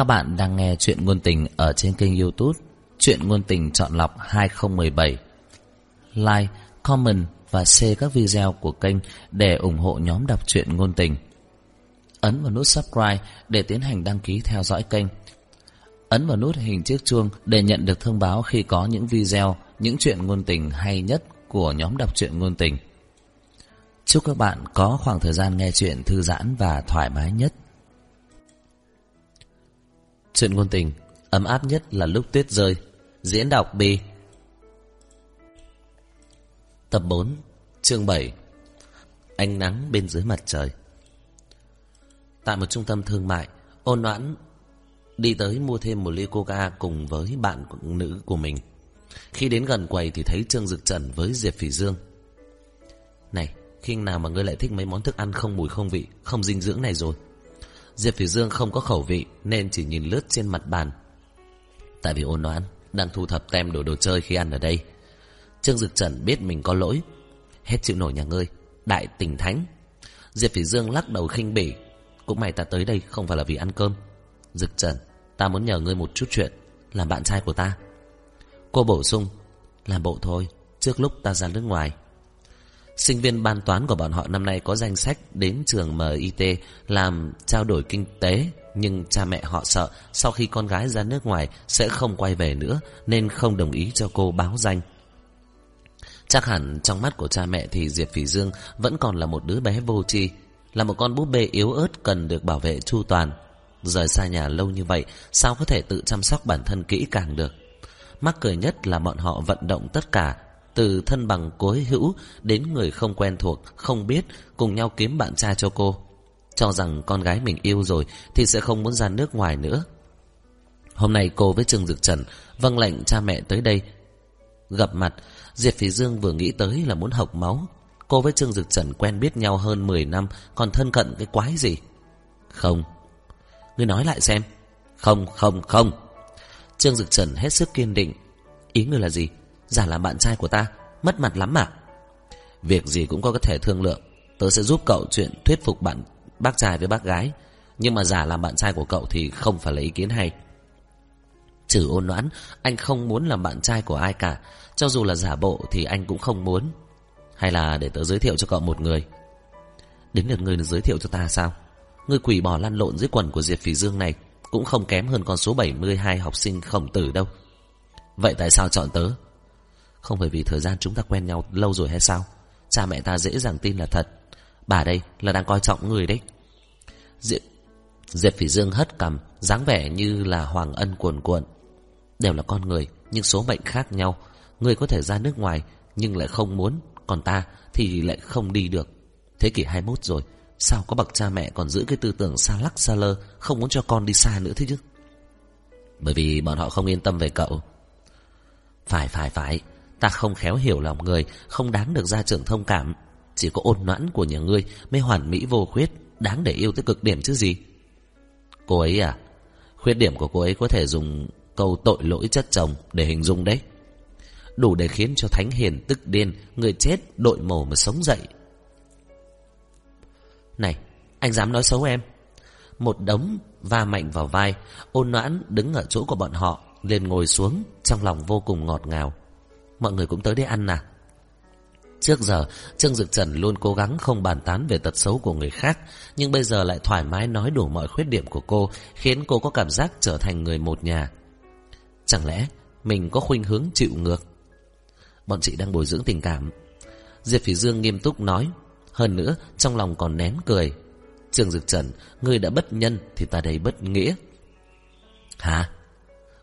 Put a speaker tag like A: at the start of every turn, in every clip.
A: Các bạn đang nghe chuyện ngôn tình ở trên kênh youtube Chuyện ngôn tình chọn lọc 2017 Like, comment và share các video của kênh để ủng hộ nhóm đọc truyện ngôn tình. Ấn vào nút subscribe để tiến hành đăng ký theo dõi kênh. Ấn vào nút hình chiếc chuông để nhận được thông báo khi có những video, những chuyện ngôn tình hay nhất của nhóm đọc truyện ngôn tình. Chúc các bạn có khoảng thời gian nghe chuyện thư giãn và thoải mái nhất. Chuyện ngôn tình Ấm áp nhất là lúc tuyết rơi. Diễn đọc Bi Tập 4 Chương 7 Ánh nắng bên dưới mặt trời. Tại một trung tâm thương mại Ôn noãn Đi tới mua thêm một ly coca Cùng với bạn nữ của mình. Khi đến gần quầy thì thấy Trương Dực Trần Với Diệp Phỉ Dương. Này, khi nào mà ngươi lại thích mấy món thức ăn Không mùi không vị, Không dinh dưỡng này rồi? Diệp Thủy Dương không có khẩu vị Nên chỉ nhìn lướt trên mặt bàn. Tại vì ôn noãn Đang thu thập tem đồ đồ chơi khi ăn ở đây. Trương Dực Trần biết mình có lỗi. Hết chịu nổi nhà ngươi, Đại tình thánh. Diệp Thủy Dương lắc đầu khinh bỉ. Cũng may ta tới đây không phải là vì ăn cơm. Dực Trần, Ta muốn nhờ ngươi một chút chuyện Làm bạn trai của ta. Cô bổ sung Làm bộ thôi, Trước lúc ta ra nước ngoài. Sinh viên ban toán của bọn họ năm nay có danh sách đến trường MIT làm trao đổi kinh tế. Nhưng cha mẹ họ sợ sau khi con gái ra nước ngoài sẽ không quay về nữa nên không đồng ý cho cô báo danh. Chắc hẳn trong mắt của cha mẹ thì Diệp Phỉ Dương vẫn còn là một đứa bé vô tri là một con búp bê yếu ớt cần được bảo vệ chu toàn. Rời xa nhà lâu như vậy, sao có thể tự chăm sóc bản thân kỹ càng được? Mắc cười nhất là bọn họ vận động tất cả từ thân bằng cối hữu đến người không quen thuộc, không biết, cùng nhau kiếm bạn trai cho cô. Cho rằng con gái mình yêu rồi thì sẽ không muốn ra nước ngoài nữa. Hôm nay cô với Trương Dực Trần vâng lệnh cha mẹ tới đây. Gặp mặt, Diệp Phí Dương vừa nghĩ tới là muốn học máu. Cô với Trương Dực Trần quen biết nhau hơn 10 năm, còn thân cận cái quái gì? Không. Ngươi nói lại xem. Không, không, không. Trương Dực Trần hết sức kiên định. Ý ngươi là gì? Giả làm bạn trai của ta, Mất mặt lắm mà. Việc gì cũng có thể thương lượng. Tớ sẽ giúp cậu chuyện thuyết phục bạn, bác trai với bác gái. Nhưng mà giả làm bạn trai của cậu Thì không phải là ý kiến hay. Trừ ôn noãn Anh không muốn làm bạn trai của ai cả. Cho dù là giả bộ thì anh cũng không muốn. Hay là để tớ giới thiệu cho cậu một người. Đến lượt người giới thiệu cho ta sao? Người quỷ bò lăn lộn dưới quần của Diệp Phỉ Dương này Cũng không kém hơn con số 72 học sinh khổng tử đâu. Vậy tại sao chọn tớ? Không phải vì thời gian chúng ta quen nhau lâu rồi hay sao? Cha mẹ ta dễ dàng tin là thật. Bà đây là đang coi trọng người đấy. Diệp, Diệp Phỉ Dương hất cằm dáng vẻ như là hoàng ân cuồn cuộn. Đều là con người Nhưng số mệnh khác nhau. Người có thể ra nước ngoài Nhưng lại không muốn. Còn ta thì lại không đi được. Thế kỷ 21 rồi Sao có bậc cha mẹ còn giữ cái tư tưởng xa lắc xa lơ Không muốn cho con đi xa nữa thế chứ? Bởi vì bọn họ không yên tâm về cậu. Phải phải phải. Ta không khéo hiểu lòng người, Không đáng được gia trưởng thông cảm. Chỉ có ôn noãn của nhà ngươi Mới hoàn mỹ vô khuyết, Đáng để yêu tới cực điểm chứ gì? Cô ấy à Khuyết điểm của cô ấy có thể dùng câu tội lỗi chất chồng để hình dung đấy. Đủ để khiến cho Thánh Hiền tức điên, Người chết đội mồ mà sống dậy. Này, Anh dám nói xấu em. Một đống va mạnh vào vai, Ôn noãn đứng ở chỗ của bọn họ, liền ngồi xuống Trong lòng vô cùng ngọt ngào. Mọi người cũng tới đây ăn à Trước giờ, Trương Dực Trần luôn cố gắng không bàn tán về tật xấu của người khác, Nhưng bây giờ lại thoải mái nói đủ mọi khuyết điểm của cô, Khiến cô có cảm giác trở thành người một nhà. Chẳng lẽ mình có khuynh hướng chịu ngược? Bọn chị đang bồi dưỡng tình cảm. Diệp Phỉ Dương nghiêm túc nói, Hơn nữa, trong lòng còn nén cười. Trương Dực Trần, Ngươi đã bất nhân thì ta đây bất nghĩa. Hả?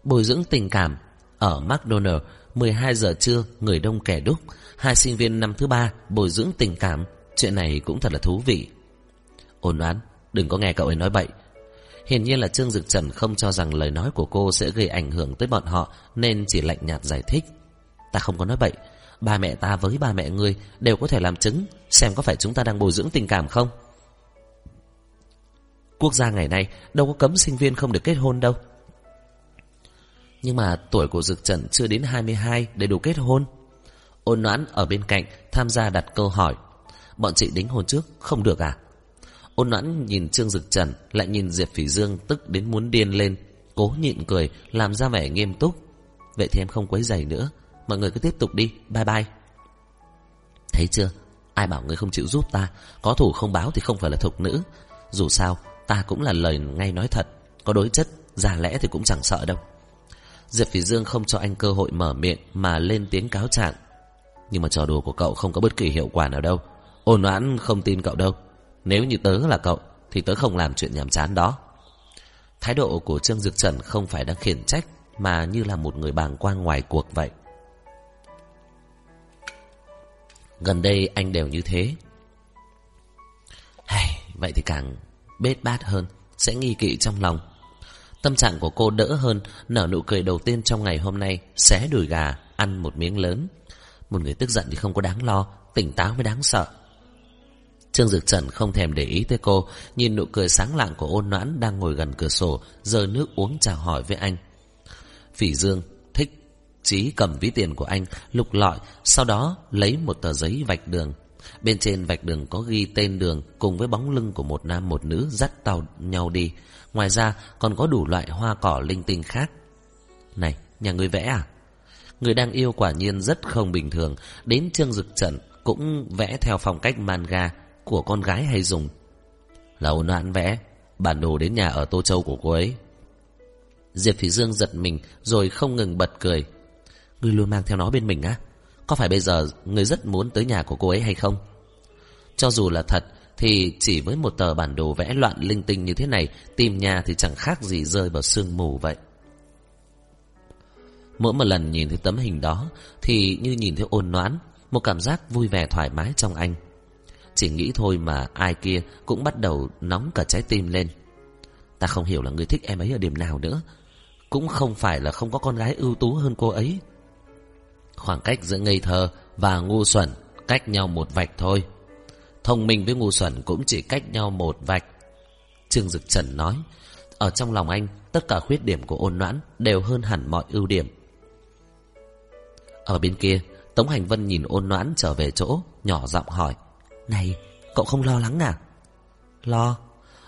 A: Bồi dưỡng tình cảm Ở McDonald 12 giờ trưa, người đông kẻ đúc. Hai sinh viên năm thứ ba bồi dưỡng tình cảm. Chuyện này cũng thật là thú vị. Ôn oán, đừng có nghe cậu ấy nói bậy. Hiển nhiên là Trương Dực Trần không cho rằng lời nói của cô sẽ gây ảnh hưởng tới bọn họ nên chỉ lạnh nhạt giải thích. Ta không có nói bậy. Ba mẹ ta với ba mẹ ngươi đều có thể làm chứng xem có phải chúng ta đang bồi dưỡng tình cảm không. Quốc gia ngày nay đâu có cấm sinh viên không được kết hôn đâu. Nhưng mà tuổi của Dực Trần chưa đến 22 để đủ kết hôn. Ôn noãn ở bên cạnh tham gia đặt câu hỏi. Bọn chị đính hôn trước, không được à? Ôn noãn nhìn Trương Dực Trần lại nhìn Diệp Phỉ Dương tức đến muốn điên lên. Cố nhịn cười Làm ra vẻ nghiêm túc Vậy thì em không quấy giày nữa Mọi người cứ tiếp tục đi Bye bye Thấy chưa Ai bảo người không chịu giúp ta Có thủ không báo thì không phải là thục nữ Dù sao ta cũng là lời ngay nói thật Có đối chất già lẽ thì cũng chẳng sợ đâu Diệp Phỉ Dương không cho anh cơ hội mở miệng Mà lên tiếng cáo trạng. Nhưng mà trò đùa của cậu không có bất kỳ hiệu quả nào đâu. Ôn oán không tin cậu đâu. Nếu như tớ là cậu Thì tớ không làm chuyện nhàm chán đó. Thái độ của Trương Dực Trần không phải đang khiển trách Mà như là một người bàng quan ngoài cuộc vậy. Gần đây anh đều như thế. Hey, Vậy thì càng bết bát hơn Sẽ nghi kỵ trong lòng. Tâm trạng của cô đỡ hơn Nở nụ cười đầu tiên trong ngày hôm nay Xé đùi gà, ăn một miếng lớn. Một người tức giận thì không có đáng lo Tỉnh táo mới đáng sợ. Trương Dực Trần không thèm để ý tới cô Nhìn nụ cười sáng lạng của ôn noãn Đang ngồi gần cửa sổ giơ nước uống chào hỏi với anh. Phỉ Dương thích Chí cầm ví tiền của anh Lục lọi Sau đó lấy một tờ giấy vạch đường. Bên trên vạch đường có ghi tên đường Cùng với bóng lưng của một nam một nữ Dắt tàu nhau đi. Ngoài ra, còn có đủ loại hoa cỏ linh tinh khác. Này, nhà người vẽ à? Người đang yêu quả nhiên rất không bình thường. Đến Trương Dực trận Cũng vẽ theo phong cách manga Của con gái hay dùng. Là ôn noãn vẽ, Bản đồ đến nhà ở Tô Châu của cô ấy. Diệp Phỉ Dương giật mình Rồi không ngừng bật cười. Ngươi luôn mang theo nó bên mình á? Có phải bây giờ ngươi rất muốn tới nhà của cô ấy hay không? Cho dù là thật thì chỉ với một tờ bản đồ vẽ loạn linh tinh như thế này, Tìm nhà thì chẳng khác gì rơi vào sương mù vậy. Mỗi một lần nhìn thấy tấm hình đó, Thì như nhìn thấy ôn noãn, Một cảm giác vui vẻ thoải mái trong anh. Chỉ nghĩ thôi mà ai kia Cũng bắt đầu nóng cả trái tim lên. Ta không hiểu là người thích em ấy ở điểm nào nữa. Cũng không phải là không có con gái ưu tú hơn cô ấy. Khoảng cách giữa ngây thơ và ngu xuẩn Cách nhau một vạch thôi. Thông minh với ngu xuẩn cũng chỉ cách nhau một vạch. Trương Dực Trần nói, Ở trong lòng anh, Tất cả khuyết điểm của ôn noãn Đều hơn hẳn mọi ưu điểm. Ở bên kia, Tống Hành Vân nhìn ôn noãn trở về chỗ, Nhỏ giọng hỏi, Này, cậu không lo lắng à? Lo.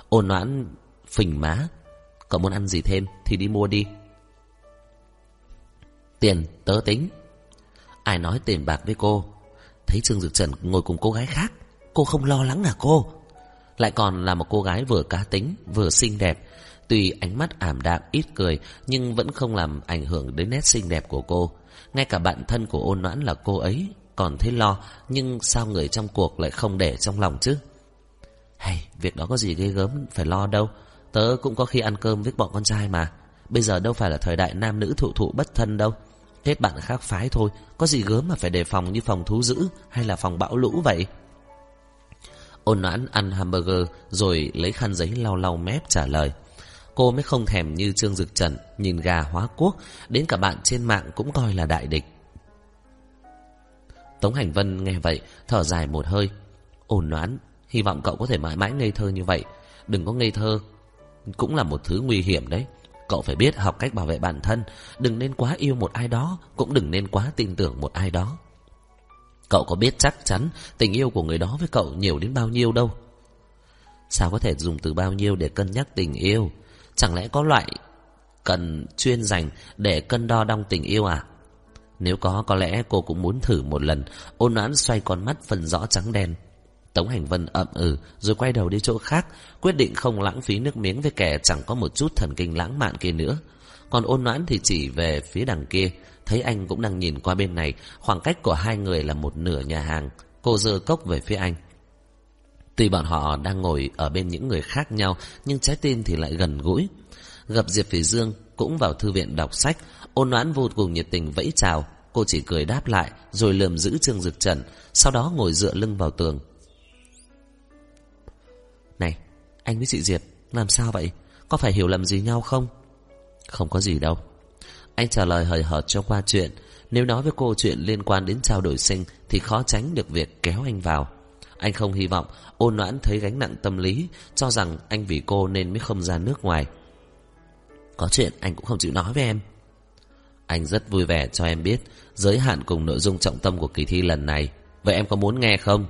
A: Ôn noãn phình má, Cậu muốn ăn gì thêm thì đi mua đi. Tiền, tớ tính. Ai nói tiền bạc với cô? Thấy Trương Dực Trần ngồi cùng cô gái khác Cô không lo lắng à cô? Lại còn là một cô gái vừa cá tính, Vừa xinh đẹp. Tuy ánh mắt ảm đạm, ít cười, Nhưng vẫn không làm ảnh hưởng đến nét xinh đẹp của cô. Ngay cả bạn thân của ôn noãn là cô ấy Còn thấy lo, Nhưng sao người trong cuộc lại không để trong lòng chứ? Hay, Việc đó có gì ghê gớm phải lo đâu. Tớ cũng có khi ăn cơm với bọn con trai mà. Bây giờ đâu phải là thời đại nam nữ thụ thụ bất thân đâu. Hết bạn khác phái thôi, Có gì gớm mà phải đề phòng như phòng thú dữ Hay là phòng bão lũ vậy? Ôn noãn ăn hamburger, Rồi lấy khăn giấy lau lau mép trả lời. Cô mới không thèm như Trương Dực Trần, Nhìn gà hóa quốc Đến cả bạn trên mạng cũng coi là đại địch. Tống Hành Vân nghe vậy, Thở dài một hơi. Ôn noãn Hy vọng cậu có thể mãi mãi ngây thơ như vậy. Đừng có ngây thơ, Cũng là một thứ nguy hiểm đấy. Cậu phải biết học cách bảo vệ bản thân, Đừng nên quá yêu một ai đó, Cũng đừng nên quá tin tưởng một ai đó. Cậu có biết chắc chắn Tình yêu của người đó với cậu nhiều đến bao nhiêu đâu? Sao có thể dùng từ bao nhiêu Để cân nhắc tình yêu? Chẳng lẽ có loại Cần chuyên dành để cân đo đong tình yêu à? Nếu có có lẽ cô cũng muốn thử một lần Ôn án xoay con mắt phần rõ trắng đen. Tống Hành Vân ậm ừ rồi quay đầu đi chỗ khác, quyết định không lãng phí nước miếng với kẻ chẳng có một chút thần kinh lãng mạn kia nữa. Còn ôn noãn thì chỉ về phía đằng kia, thấy anh cũng đang nhìn qua bên này, khoảng cách của hai người là một nửa nhà hàng. Cô dơ cốc về phía anh. Tuy bọn họ đang ngồi ở bên những người khác nhau, nhưng trái tim thì lại gần gũi. Gặp Diệp Phỉ Dương cũng vào thư viện đọc sách, ôn noãn vô cùng nhiệt tình vẫy chào. Cô chỉ cười đáp lại, rồi lườm giữ Trương Dực Trần, sau đó ngồi dựa lưng vào tường, này, anh với chị Diệp, làm sao vậy? Có phải hiểu lầm gì nhau không? Không có gì đâu. Anh trả lời hời hợt cho qua chuyện. Nếu nói với cô chuyện liên quan đến trao đổi sinh thì khó tránh được việc kéo anh vào. Anh không hy vọng ôn noãn thấy gánh nặng tâm lý, cho rằng anh vì cô nên mới không ra nước ngoài. Có chuyện anh cũng không chịu nói với em. Anh rất vui vẻ cho em biết giới hạn cùng nội dung trọng tâm của kỳ thi lần này. Vậy em có muốn nghe không?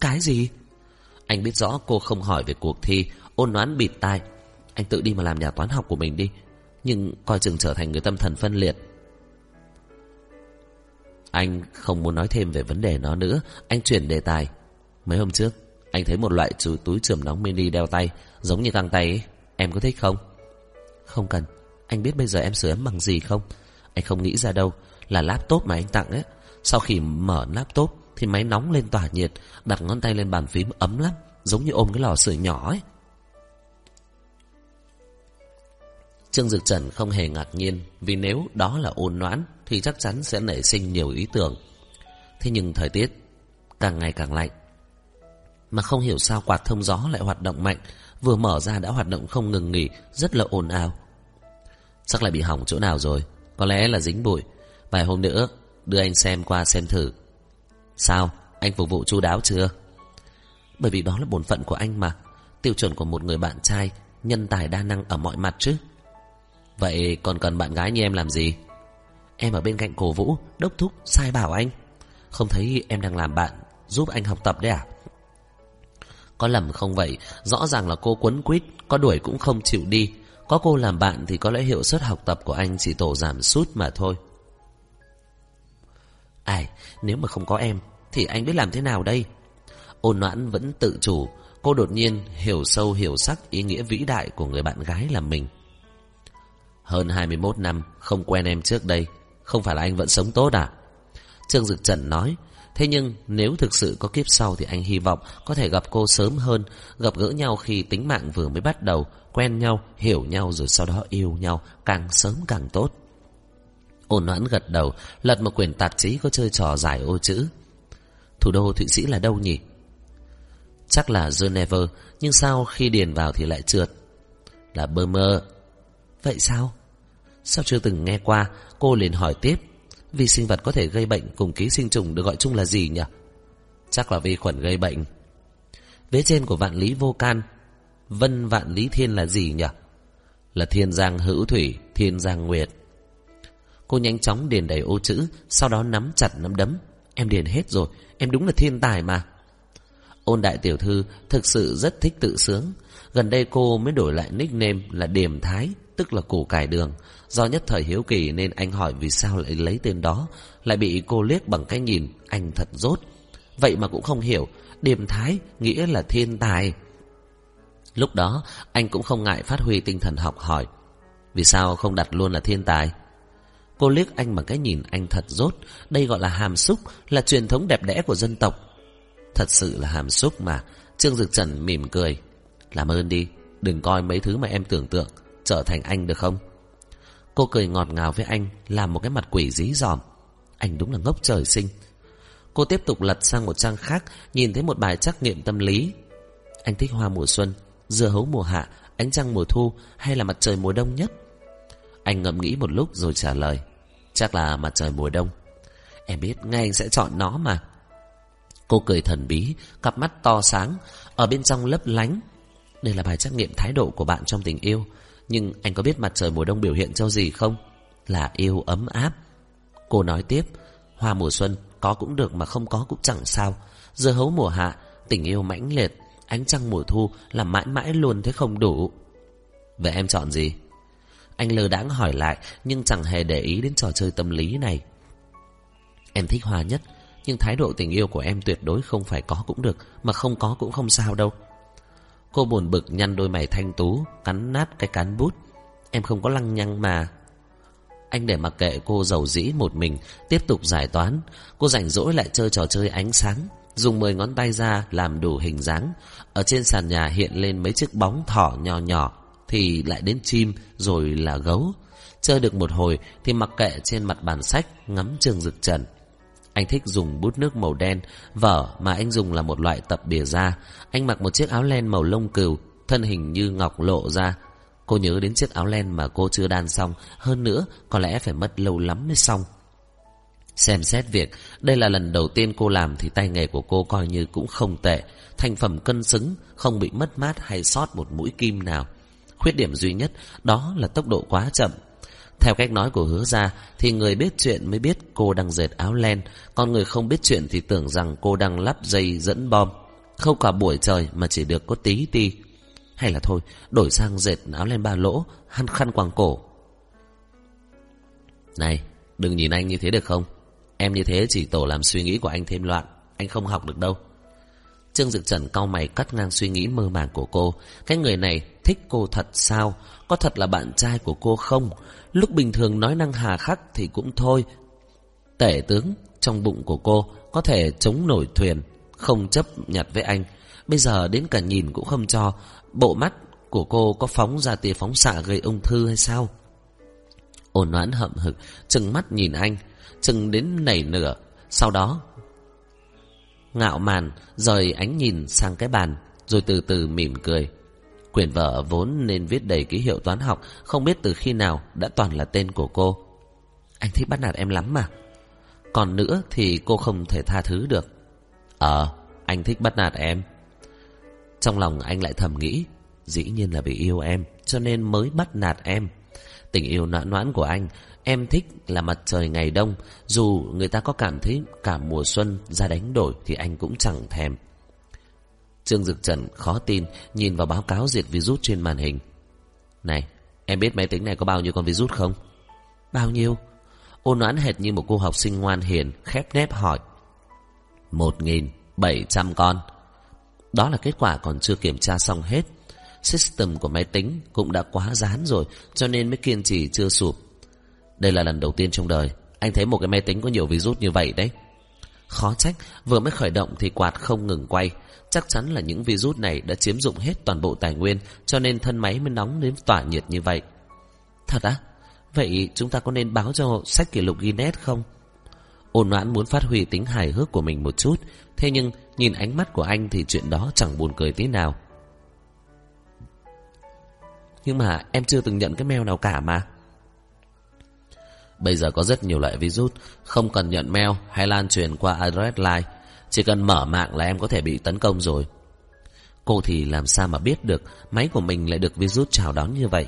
A: Cái gì? Anh biết rõ cô không hỏi về cuộc thi Ôn noán bịt tai Anh tự đi mà làm nhà toán học của mình đi nhưng coi chừng trở thành người tâm thần phân liệt. Anh không muốn nói thêm về vấn đề nó nữa. Anh chuyển đề tài. Mấy hôm trước, Anh thấy một loại túi trường nóng mini đeo tay, Giống như găng tay ấy. Em có thích không? Không cần. Anh biết bây giờ em sửa ấm bằng gì không? Anh không nghĩ ra đâu. Là laptop mà anh tặng ấy. Sau khi mở laptop Thì máy nóng lên tỏa nhiệt, Đặt ngón tay lên bàn phím ấm lắm, Giống như ôm cái lò sưởi nhỏ ấy. Trương Dực Trần không hề ngạc nhiên, Vì nếu đó là ôn noãn, Thì chắc chắn sẽ nảy sinh nhiều ý tưởng. Thế nhưng thời tiết Càng ngày càng lạnh, Mà không hiểu sao quạt thông gió lại hoạt động mạnh. Vừa mở ra đã hoạt động không ngừng nghỉ, Rất là ồn ào. Chắc lại bị hỏng chỗ nào rồi, Có lẽ là dính bụi. Vài hôm nữa, đưa anh xem qua xem thử. Sao? Anh phục vụ chu đáo chưa? Bởi vì đó là bổn phận của anh mà. Tiêu chuẩn của một người bạn trai, Nhân tài đa năng ở mọi mặt chứ. Vậy còn cần bạn gái như em làm gì? Em ở bên cạnh cổ vũ, Đốc thúc, sai bảo anh. Không thấy em đang làm bạn, Giúp anh học tập đấy à? Có lầm không vậy? Rõ ràng là cô quấn quýt, Có đuổi cũng không chịu đi. Có cô làm bạn thì có lẽ hiệu suất học tập của anh Chỉ tổ giảm sút mà thôi. Ai, Nếu mà không có em, Thì anh biết làm thế nào đây? Ôn noãn vẫn tự chủ. Cô đột nhiên hiểu sâu hiểu sắc ý nghĩa vĩ đại của người bạn gái là mình hơn 21 năm không quen em trước đây Không phải là anh vẫn sống tốt à? Trương Dực Trần nói Thế nhưng nếu thực sự có kiếp sau Thì anh hy vọng có thể gặp cô sớm hơn Gặp gỡ nhau khi tính mạng vừa mới bắt đầu Quen nhau, hiểu nhau rồi sau đó yêu nhau Càng sớm càng tốt. Ôn noãn gật đầu Lật một quyển tạp chí có chơi trò giải ô chữ. Thủ đô Thụy Sĩ là đâu nhỉ? Chắc là Geneva Nhưng sao khi điền vào thì lại trượt? Là Burma. Vậy sao? Sao chưa từng nghe qua, Cô liền hỏi tiếp. Vi sinh vật có thể gây bệnh cùng ký sinh trùng được gọi chung là gì nhỉ? Chắc là vi khuẩn gây bệnh. Vế trên của vạn lý vô can, Vân vạn lý thiên là gì nhỉ? Là thiên giang hữu thủy, Thiên giang nguyệt. Cô nhanh chóng điền đầy ô chữ, Sau đó nắm chặt nắm đấm. Em điền hết rồi, Em đúng là thiên tài mà. Ôn đại tiểu thư thực sự rất thích tự sướng. Gần đây cô mới đổi lại nickname là Điềm Thái tức là củ cải đường. Do nhất thời hiếu kỳ nên anh hỏi vì sao lại lấy tên đó, lại bị cô liếc bằng cái nhìn, anh thật rốt. Vậy mà cũng không hiểu, điềm thái nghĩa là thiên tài. Lúc đó, anh cũng không ngại phát huy tinh thần học hỏi. Vì sao không đặt luôn là thiên tài? Cô liếc anh bằng cái nhìn anh thật rốt, đây gọi là hàm xúc, là truyền thống đẹp đẽ của dân tộc. Thật sự là hàm xúc mà, Trương Dực Trần mỉm cười. Làm ơn đi, đừng coi mấy thứ mà em tưởng tượng trở thành anh được không? Cô cười ngọt ngào với anh, làm một cái mặt quỷ dí dòm. Anh đúng là ngốc trời sinh. Cô tiếp tục lật sang một trang khác, nhìn thấy một bài trắc nghiệm tâm lý. Anh thích hoa mùa xuân, dưa hấu mùa hạ, ánh trăng mùa thu hay là mặt trời mùa đông nhất? Anh ngẫm nghĩ một lúc rồi trả lời. Chắc là mặt trời mùa đông. Em biết ngay anh sẽ chọn nó mà. Cô cười thần bí, cặp mắt to sáng, ở bên trong lấp lánh. Đây là bài trắc nghiệm thái độ của bạn trong tình yêu. Nhưng anh có biết mặt trời mùa đông biểu hiện cho gì không? Là yêu ấm áp. Cô nói tiếp, hoa mùa xuân có cũng được mà không có cũng chẳng sao. Dưa hấu mùa hạ, tình yêu mãnh liệt, ánh trăng mùa thu là mãi mãi luôn thế không đủ. Vậy em chọn gì? Anh lơ đãng hỏi lại nhưng chẳng hề để ý đến trò chơi tâm lý này. Em thích hoa nhất, nhưng thái độ tình yêu của em tuyệt đối không phải có cũng được, mà không có cũng không sao đâu. Cô buồn bực nhăn đôi mày thanh tú, Cắn nát cái cán bút. Em không có lăng nhăng mà. Anh để mặc kệ cô giàu dĩ một mình, Tiếp tục giải toán. Cô rảnh rỗi lại chơi trò chơi ánh sáng, Dùng 10 ngón tay ra làm đủ hình dáng. Ở trên sàn nhà hiện lên mấy chiếc bóng thỏ nhỏ nhỏ, Thì lại đến chim, Rồi là gấu. Chơi được một hồi Thì mặc kệ trên mặt bàn sách, Ngắm trường rực trần anh thích dùng bút nước màu đen, vở mà anh dùng là một loại tập bìa da. Anh mặc một chiếc áo len màu lông cừu, thân hình như ngọc lộ ra. Cô nhớ đến chiếc áo len mà cô chưa đan xong, hơn nữa có lẽ phải mất lâu lắm mới xong. Xem xét việc, đây là lần đầu tiên cô làm thì tay nghề của cô coi như cũng không tệ. Thành phẩm cân xứng, không bị mất mát hay sót một mũi kim nào. Khuyết điểm duy nhất đó là tốc độ quá chậm. Theo cách nói của hứa ra Thì người biết chuyện mới biết cô đang dệt áo len Còn người không biết chuyện thì tưởng rằng cô đang lắp dây dẫn bom Không cả buổi trời mà chỉ được có tí ti Hay là thôi Đổi sang dệt áo len ba lỗ Hăn khăn quàng cổ Này, đừng nhìn anh như thế được không? Em như thế chỉ tổ làm suy nghĩ của anh thêm loạn. Anh không học được đâu. Trương Dực Trần cau mày cắt ngang suy nghĩ mơ màng của cô. Cái người này thích cô thật sao? Có thật là bạn trai của cô không? Lúc bình thường nói năng hà khắc thì cũng thôi. Tể tướng trong bụng của cô có thể chống nổi thuyền, không chấp nhặt với anh. Bây giờ đến cả nhìn cũng không cho. Bộ mắt của cô có phóng ra tia phóng xạ gây ung thư hay sao? Ôn noãn hậm hực, chừng mắt nhìn anh, chừng đến nảy nửa. Sau đó, ngạo màn, rời ánh nhìn sang cái bàn, rồi từ từ mỉm cười. Quyển vở vốn nên viết đầy ký hiệu toán học, không biết từ khi nào đã toàn là tên của cô. Anh thích bắt nạt em lắm mà. Còn nữa thì cô không thể tha thứ được. Ờ, anh thích bắt nạt em. Trong lòng anh lại thầm nghĩ, dĩ nhiên là vì yêu em, cho nên mới bắt nạt em. Tình yêu noãn noãn của anh, em thích là mặt trời ngày đông, dù người ta có cảm thấy cả mùa xuân ra đánh đổi thì anh cũng chẳng thèm. Trương Dực Trần khó tin nhìn vào báo cáo diệt virus trên màn hình. Này, em biết máy tính này có bao nhiêu con virus không? Bao nhiêu? Ôn noãn hệt như một cô học sinh ngoan hiền, khép nép hỏi. Một nghìn bảy trăm con. Đó là kết quả còn chưa kiểm tra xong hết. System của máy tính cũng đã quá rán rồi, cho nên mới kiên trì chưa sụp. Đây là lần đầu tiên trong đời, anh thấy một cái máy tính có nhiều virus như vậy đấy. Khó trách, vừa mới khởi động thì quạt không ngừng quay. Chắc chắn là những virus này đã chiếm dụng hết toàn bộ tài nguyên, cho nên thân máy mới nóng đến tỏa nhiệt như vậy. Thật á? Vậy chúng ta có nên báo cho sách kỷ lục Guinness không? Ôn noãn muốn phát huy tính hài hước của mình một chút, thế nhưng nhìn ánh mắt của anh thì chuyện đó chẳng buồn cười tí nào. Nhưng mà em chưa từng nhận cái mail nào cả mà. Bây giờ có rất nhiều loại virus, không cần nhận mail hay lan truyền qua address line. Chỉ cần mở mạng là em có thể bị tấn công rồi. Cô thì làm sao mà biết được máy của mình lại được virus chào đón như vậy.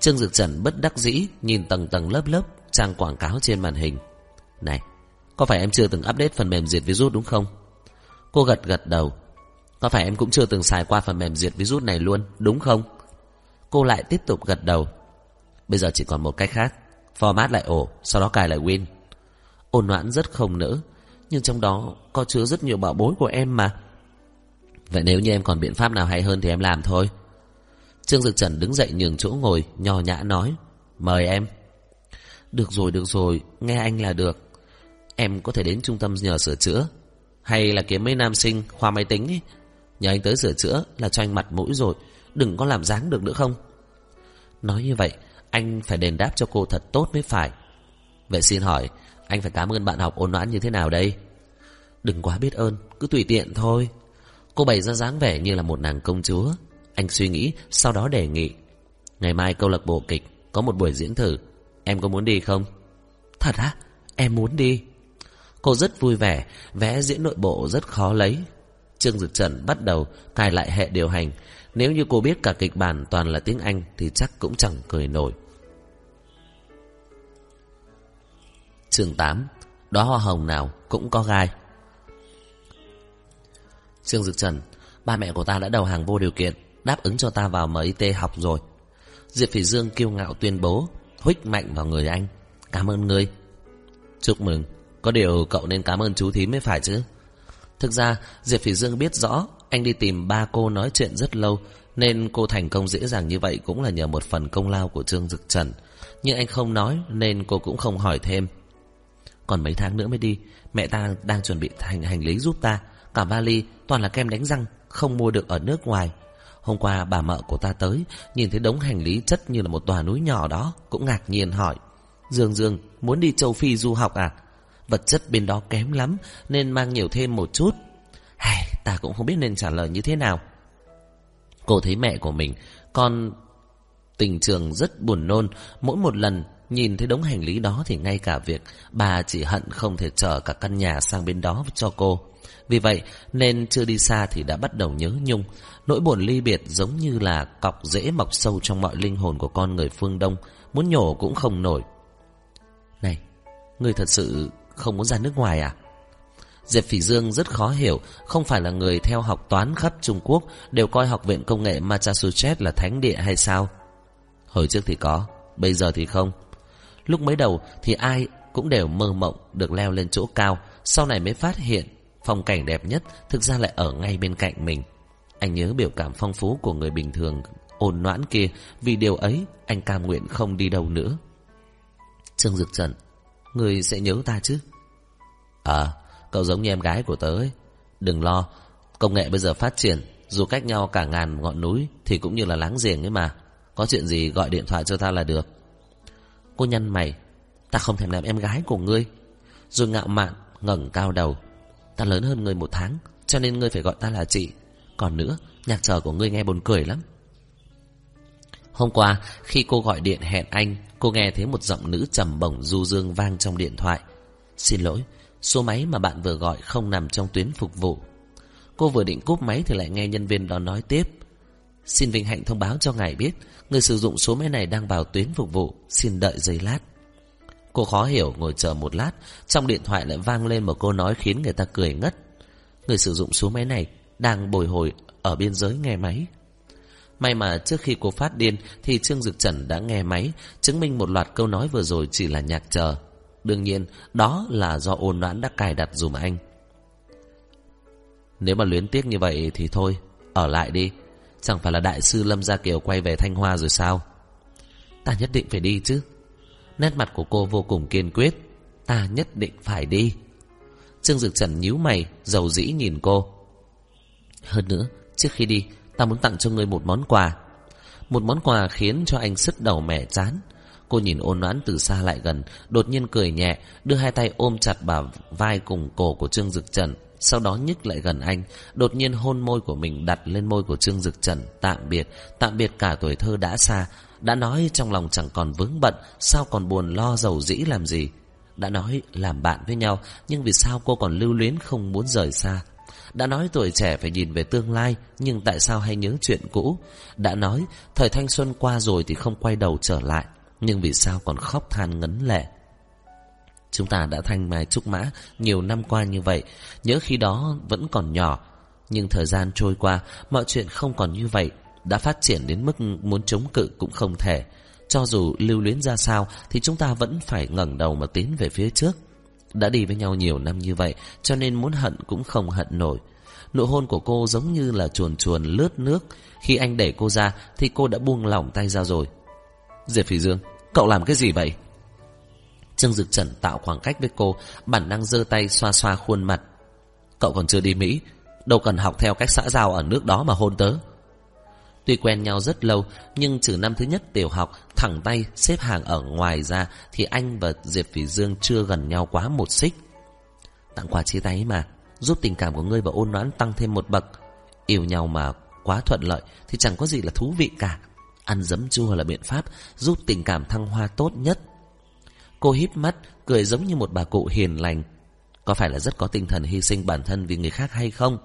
A: Trương Dực Trần bất đắc dĩ nhìn tầng tầng lớp lớp trang quảng cáo trên màn hình. Này, có phải em chưa từng update phần mềm diệt virus đúng không? Cô gật gật đầu. Có phải em cũng chưa từng xài qua phần mềm diệt virus này luôn, đúng không? Cô lại tiếp tục gật đầu. Bây giờ chỉ còn một cách khác. Format lại ổ, sau đó cài lại Win. Ôn noãn rất không nỡ, nhưng trong đó có chứa rất nhiều bảo bối của em mà. Vậy nếu như em còn biện pháp nào hay hơn thì em làm thôi. Trương Dực Trần đứng dậy nhường chỗ ngồi, nho nhã nói. Mời em. Được rồi, được rồi, nghe anh là được. Em có thể đến trung tâm nhờ sửa chữa. Hay là kiếm mấy nam sinh khoa máy tính ấy. Nhờ anh tới sửa chữa là cho anh mặt mũi rồi. Đừng có làm dáng được nữa không? Nói như vậy, anh phải đền đáp cho cô thật tốt mới phải. Vậy xin hỏi, anh phải cảm ơn bạn học ôn noãn như thế nào đây? Đừng quá biết ơn, cứ tùy tiện thôi. Cô bày ra dáng vẻ như là một nàng công chúa. Anh suy nghĩ, sau đó đề nghị. Ngày mai câu lạc bộ kịch có một buổi diễn thử. Em có muốn đi không? Thật á? Em muốn đi. Cô rất vui vẻ, vẽ diễn nội bộ rất khó lấy. Trương Dực Trần bắt đầu cài lại hệ điều hành. Nếu như cô biết cả kịch bản toàn là tiếng Anh thì chắc cũng chẳng cười nổi. Chương 8 Đó hoa hồng nào cũng có gai. Trương Dực Trần, Ba mẹ của ta đã đầu hàng vô điều kiện, Đáp ứng cho ta vào MIT học rồi. Diệp Phỉ Dương kiêu ngạo tuyên bố, Huých mạnh vào người anh. Cảm ơn ngươi. Chúc mừng, Có điều cậu nên cảm ơn chú thím mới phải chứ. Thực ra, Diệp Phỉ Dương biết rõ Anh đi tìm ba cô nói chuyện rất lâu, Nên cô thành công dễ dàng như vậy Cũng là nhờ một phần công lao của Trương Dực Trần. Nhưng anh không nói Nên cô cũng không hỏi thêm còn mấy tháng nữa mới đi. Mẹ ta đang chuẩn bị hành hành lý giúp ta. Cả vali toàn là kem đánh răng Không mua được ở nước ngoài. Hôm qua bà mợ của ta tới Nhìn thấy đống hành lý chất như là một tòa núi nhỏ đó Cũng ngạc nhiên hỏi Dương Dương muốn đi châu Phi du học à? Vật chất bên đó kém lắm Nên mang nhiều thêm một chút. Hay, Ta cũng không biết nên trả lời như thế nào. Cô thấy mẹ của mình Con tình trường rất buồn nôn. Mỗi một lần Nhìn thấy đống hành lý đó thì ngay cả việc bà chỉ hận không thể chở cả căn nhà sang bên đó cho cô. Vì vậy nên chưa đi xa thì đã bắt đầu nhớ nhung. Nỗi buồn ly biệt giống như là cọc dễ mọc sâu trong mọi linh hồn của con người phương Đông. Muốn nhổ cũng không nổi. Này, người thật sự không muốn ra nước ngoài à? Diệp Phỉ Dương rất khó hiểu, không phải là người theo học toán khắp Trung Quốc đều coi học viện công nghệ Massachusetts là thánh địa hay sao? Hồi trước thì có, bây giờ thì không. Lúc mới đầu thì ai cũng đều mơ mộng được leo lên chỗ cao, sau này mới phát hiện phong cảnh đẹp nhất thực ra lại ở ngay bên cạnh mình. Anh nhớ biểu cảm phong phú của người bình thường ôn noãn kia, vì điều ấy anh cam nguyện không đi đâu nữa. Trương Dực Trần, người sẽ nhớ ta chứ? À, cậu giống như em gái của tớ ấy. Đừng lo, công nghệ bây giờ phát triển, dù cách nhau cả ngàn ngọn núi thì cũng như là láng giềng ấy mà. Có chuyện gì gọi điện thoại cho ta là được. Cô nhăn mày, ta không thèm làm em gái của ngươi. Rồi ngạo mạn, ngẩng cao đầu. Ta lớn hơn ngươi một tháng, cho nên ngươi phải gọi ta là chị. Còn nữa, nhạc trò của ngươi nghe buồn cười lắm. Hôm qua, khi cô gọi điện hẹn anh, cô nghe thấy một giọng nữ trầm bổng du dương vang trong điện thoại. Xin lỗi, số máy mà bạn vừa gọi không nằm trong tuyến phục vụ. Cô vừa định cúp máy thì lại nghe nhân viên đó nói tiếp. Xin vinh hạnh thông báo cho ngài biết, người sử dụng số máy này đang vào tuyến phục vụ, xin đợi giây lát. Cô khó hiểu ngồi chờ một lát, trong điện thoại lại vang lên một câu nói khiến người ta cười ngất. Người sử dụng số máy này đang bồi hồi ở biên giới nghe máy. May mà trước khi cô phát điên thì Trương Dực Trần đã nghe máy, chứng minh một loạt câu nói vừa rồi chỉ là nhạc chờ. Đương nhiên, đó là do ôn noãn đã cài đặt dùm anh. Nếu mà luyến tiếc như vậy thì thôi, ở lại đi. Chẳng phải là đại sư Lâm Gia Kiều quay về Thanh Hoa rồi sao? Ta nhất định phải đi chứ. Nét mặt của cô vô cùng kiên quyết. Ta nhất định phải đi. Trương Dực Trần nhíu mày, dầu dĩ nhìn cô. Hơn nữa, trước khi đi, Ta muốn tặng cho ngươi một món quà Một món quà khiến cho anh sứt đầu mẻ chán Cô nhìn ôn noãn từ xa lại gần Đột nhiên cười nhẹ Đưa hai tay ôm chặt vào vai cùng cổ của Trương Dực Trần sau đó nhích lại gần anh Đột nhiên hôn môi của mình đặt lên môi của Trương Dực Trần Tạm biệt Tạm biệt cả tuổi thơ đã xa Đã nói trong lòng chẳng còn vướng bận Sao còn buồn lo giàu dĩ làm gì Đã nói làm bạn với nhau Nhưng vì sao cô còn lưu luyến không muốn rời xa đã nói tuổi trẻ phải nhìn về tương lai, nhưng tại sao hay nhớ chuyện cũ? Đã nói, thời thanh xuân qua rồi thì không quay đầu trở lại, nhưng vì sao còn khóc than ngấn lệ? Chúng ta đã thanh mai trúc mã nhiều năm qua như vậy, nhớ khi đó vẫn còn nhỏ. Nhưng thời gian trôi qua, mọi chuyện không còn như vậy, đã phát triển đến mức muốn chống cự cũng không thể. Cho dù lưu luyến ra sao thì chúng ta vẫn phải ngẩng đầu mà tiến về phía trước. Đã đi với nhau nhiều năm như vậy Cho nên muốn hận cũng không hận nổi Nụ hôn của cô giống như là chuồn chuồn lướt nước Khi anh đẩy cô ra Thì cô đã buông lỏng tay ra rồi Diệp Phỉ Dương Cậu làm cái gì vậy Trương Dực Trần tạo khoảng cách với cô Bản năng giơ tay xoa xoa khuôn mặt Cậu còn chưa đi Mỹ Đâu cần học theo cách xã giao ở nước đó mà hôn tớ Tuy quen nhau rất lâu, nhưng trừ năm thứ nhất tiểu học, thẳng tay xếp hàng ở ngoài ra thì anh và Diệp Phỉ Dương chưa gần nhau quá một xích. Tặng quà chia tay mà, giúp tình cảm của ngươi và ôn noãn tăng thêm một bậc. Yêu nhau mà quá thuận lợi thì chẳng có gì là thú vị cả. Ăn dấm chua là biện pháp giúp tình cảm thăng hoa tốt nhất. Cô híp mắt, cười giống như một bà cụ hiền lành. Có phải là rất có tinh thần hy sinh bản thân vì người khác hay không?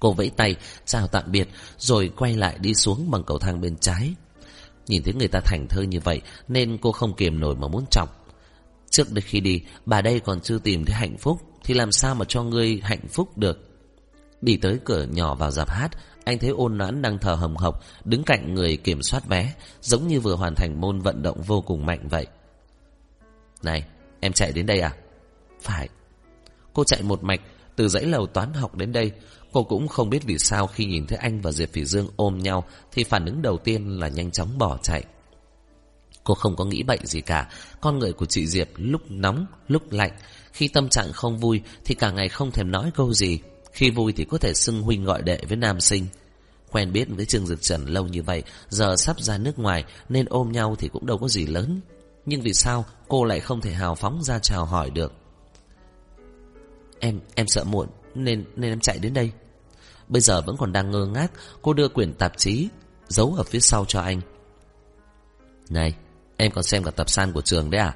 A: Cô vẫy tay, chào tạm biệt, rồi quay lại đi xuống bằng cầu thang bên trái. Nhìn thấy người ta thành thơ như vậy, nên cô không kiềm nổi mà muốn chọc. Trước đây khi đi, bà đây còn chưa tìm thấy hạnh phúc, thì làm sao mà cho ngươi hạnh phúc được? Đi tới cửa nhỏ vào dạp hát, anh thấy ôn noãn đang thở hồng hộc, đứng cạnh người kiểm soát vé, giống như vừa hoàn thành môn vận động vô cùng mạnh vậy. Này, em chạy đến đây à? Phải. Cô chạy một mạch, từ dãy lầu toán học đến đây, Cô cũng không biết vì sao khi nhìn thấy anh và Diệp Phỉ Dương ôm nhau thì phản ứng đầu tiên là nhanh chóng bỏ chạy. Cô không có nghĩ bệnh gì cả. Con người của chị Diệp lúc nóng, lúc lạnh. Khi tâm trạng không vui thì cả ngày không thèm nói câu gì. Khi vui thì có thể xưng huynh gọi đệ với nam sinh. Quen biết với Trương Dực Trần lâu như vậy, giờ sắp ra nước ngoài nên ôm nhau thì cũng đâu có gì lớn. Nhưng vì sao cô lại không thể hào phóng ra chào hỏi được? Em, em sợ muộn nên nên em chạy đến đây. Bây giờ vẫn còn đang ngơ ngác Cô đưa quyển tạp chí Giấu ở phía sau cho anh. Này em còn xem cả tập san của trường đấy à?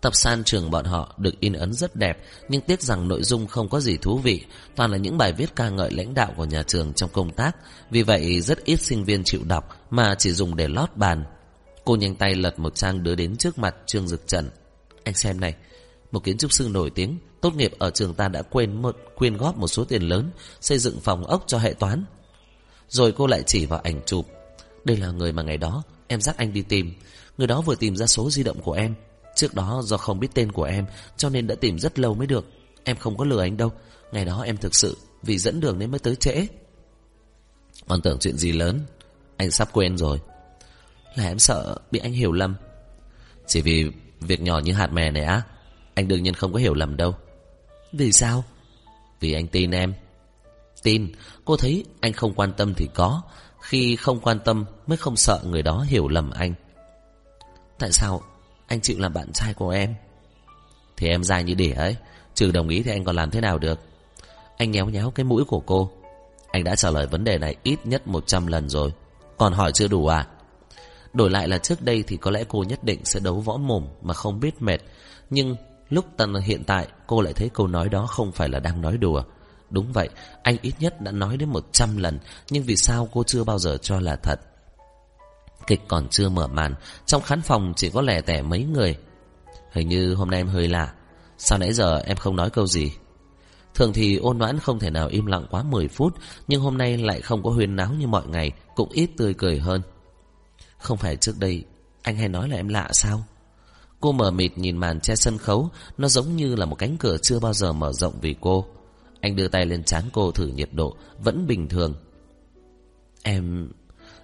A: Tập san trường bọn họ được in ấn rất đẹp Nhưng tiếc rằng nội dung không có gì thú vị. Toàn là những bài viết ca ngợi lãnh đạo của nhà trường trong công tác. Vì vậy rất ít sinh viên chịu đọc Mà chỉ dùng để lót bàn. Cô nhanh tay lật một trang đưa đến trước mặt Trương Dực Trần. Anh xem này Một kiến trúc sư nổi tiếng Tốt nghiệp ở trường ta đã quên một, quyên góp một số tiền lớn Xây dựng phòng ốc cho hệ toán. Rồi cô lại chỉ vào ảnh chụp. Đây là người mà ngày đó em dắt anh đi tìm. Người đó vừa tìm ra số di động của em. Trước đó do không biết tên của em Cho nên đã tìm rất lâu mới được. Em không có lừa anh đâu. Ngày đó em thực sự vì dẫn đường nên mới tới trễ. Còn tưởng chuyện gì lớn Anh sắp quên rồi. Là em sợ bị anh hiểu lầm. Chỉ vì việc nhỏ như hạt mè này á, Anh đương nhiên không có hiểu lầm đâu. Vì sao? Vì anh tin em. Tin, Cô thấy anh không quan tâm thì có, Khi không quan tâm mới không sợ người đó hiểu lầm anh. Tại sao anh chịu làm bạn trai của em? Thì em dài như đỉa ấy, Trừ đồng ý thì anh còn làm thế nào được? Anh nhéo nhéo cái mũi của cô. Anh đã trả lời vấn đề này ít nhất 100 lần rồi. Còn hỏi chưa đủ à? Đổi lại là trước đây thì có lẽ cô nhất định sẽ đấu võ mồm Mà không biết mệt. Nhưng lúc tận hiện tại, Cô lại thấy câu nói đó không phải là đang nói đùa. Đúng vậy, Anh ít nhất đã nói đến 100 lần, Nhưng vì sao cô chưa bao giờ cho là thật? Kịch còn chưa mở màn, Trong khán phòng chỉ có lẻ tẻ mấy người. Hình như hôm nay em hơi lạ. Sao nãy giờ em không nói câu gì? Thường thì ôn noãn không thể nào im lặng quá 10 phút, Nhưng hôm nay lại không có huyên náo như mọi ngày, Cũng ít tươi cười hơn. Không phải trước đây, Anh hay nói là em lạ sao? Cô mở mịt nhìn màn che sân khấu, Nó giống như là một cánh cửa chưa bao giờ mở rộng vì cô. Anh đưa tay lên trán cô thử nhiệt độ, Vẫn bình thường. Em...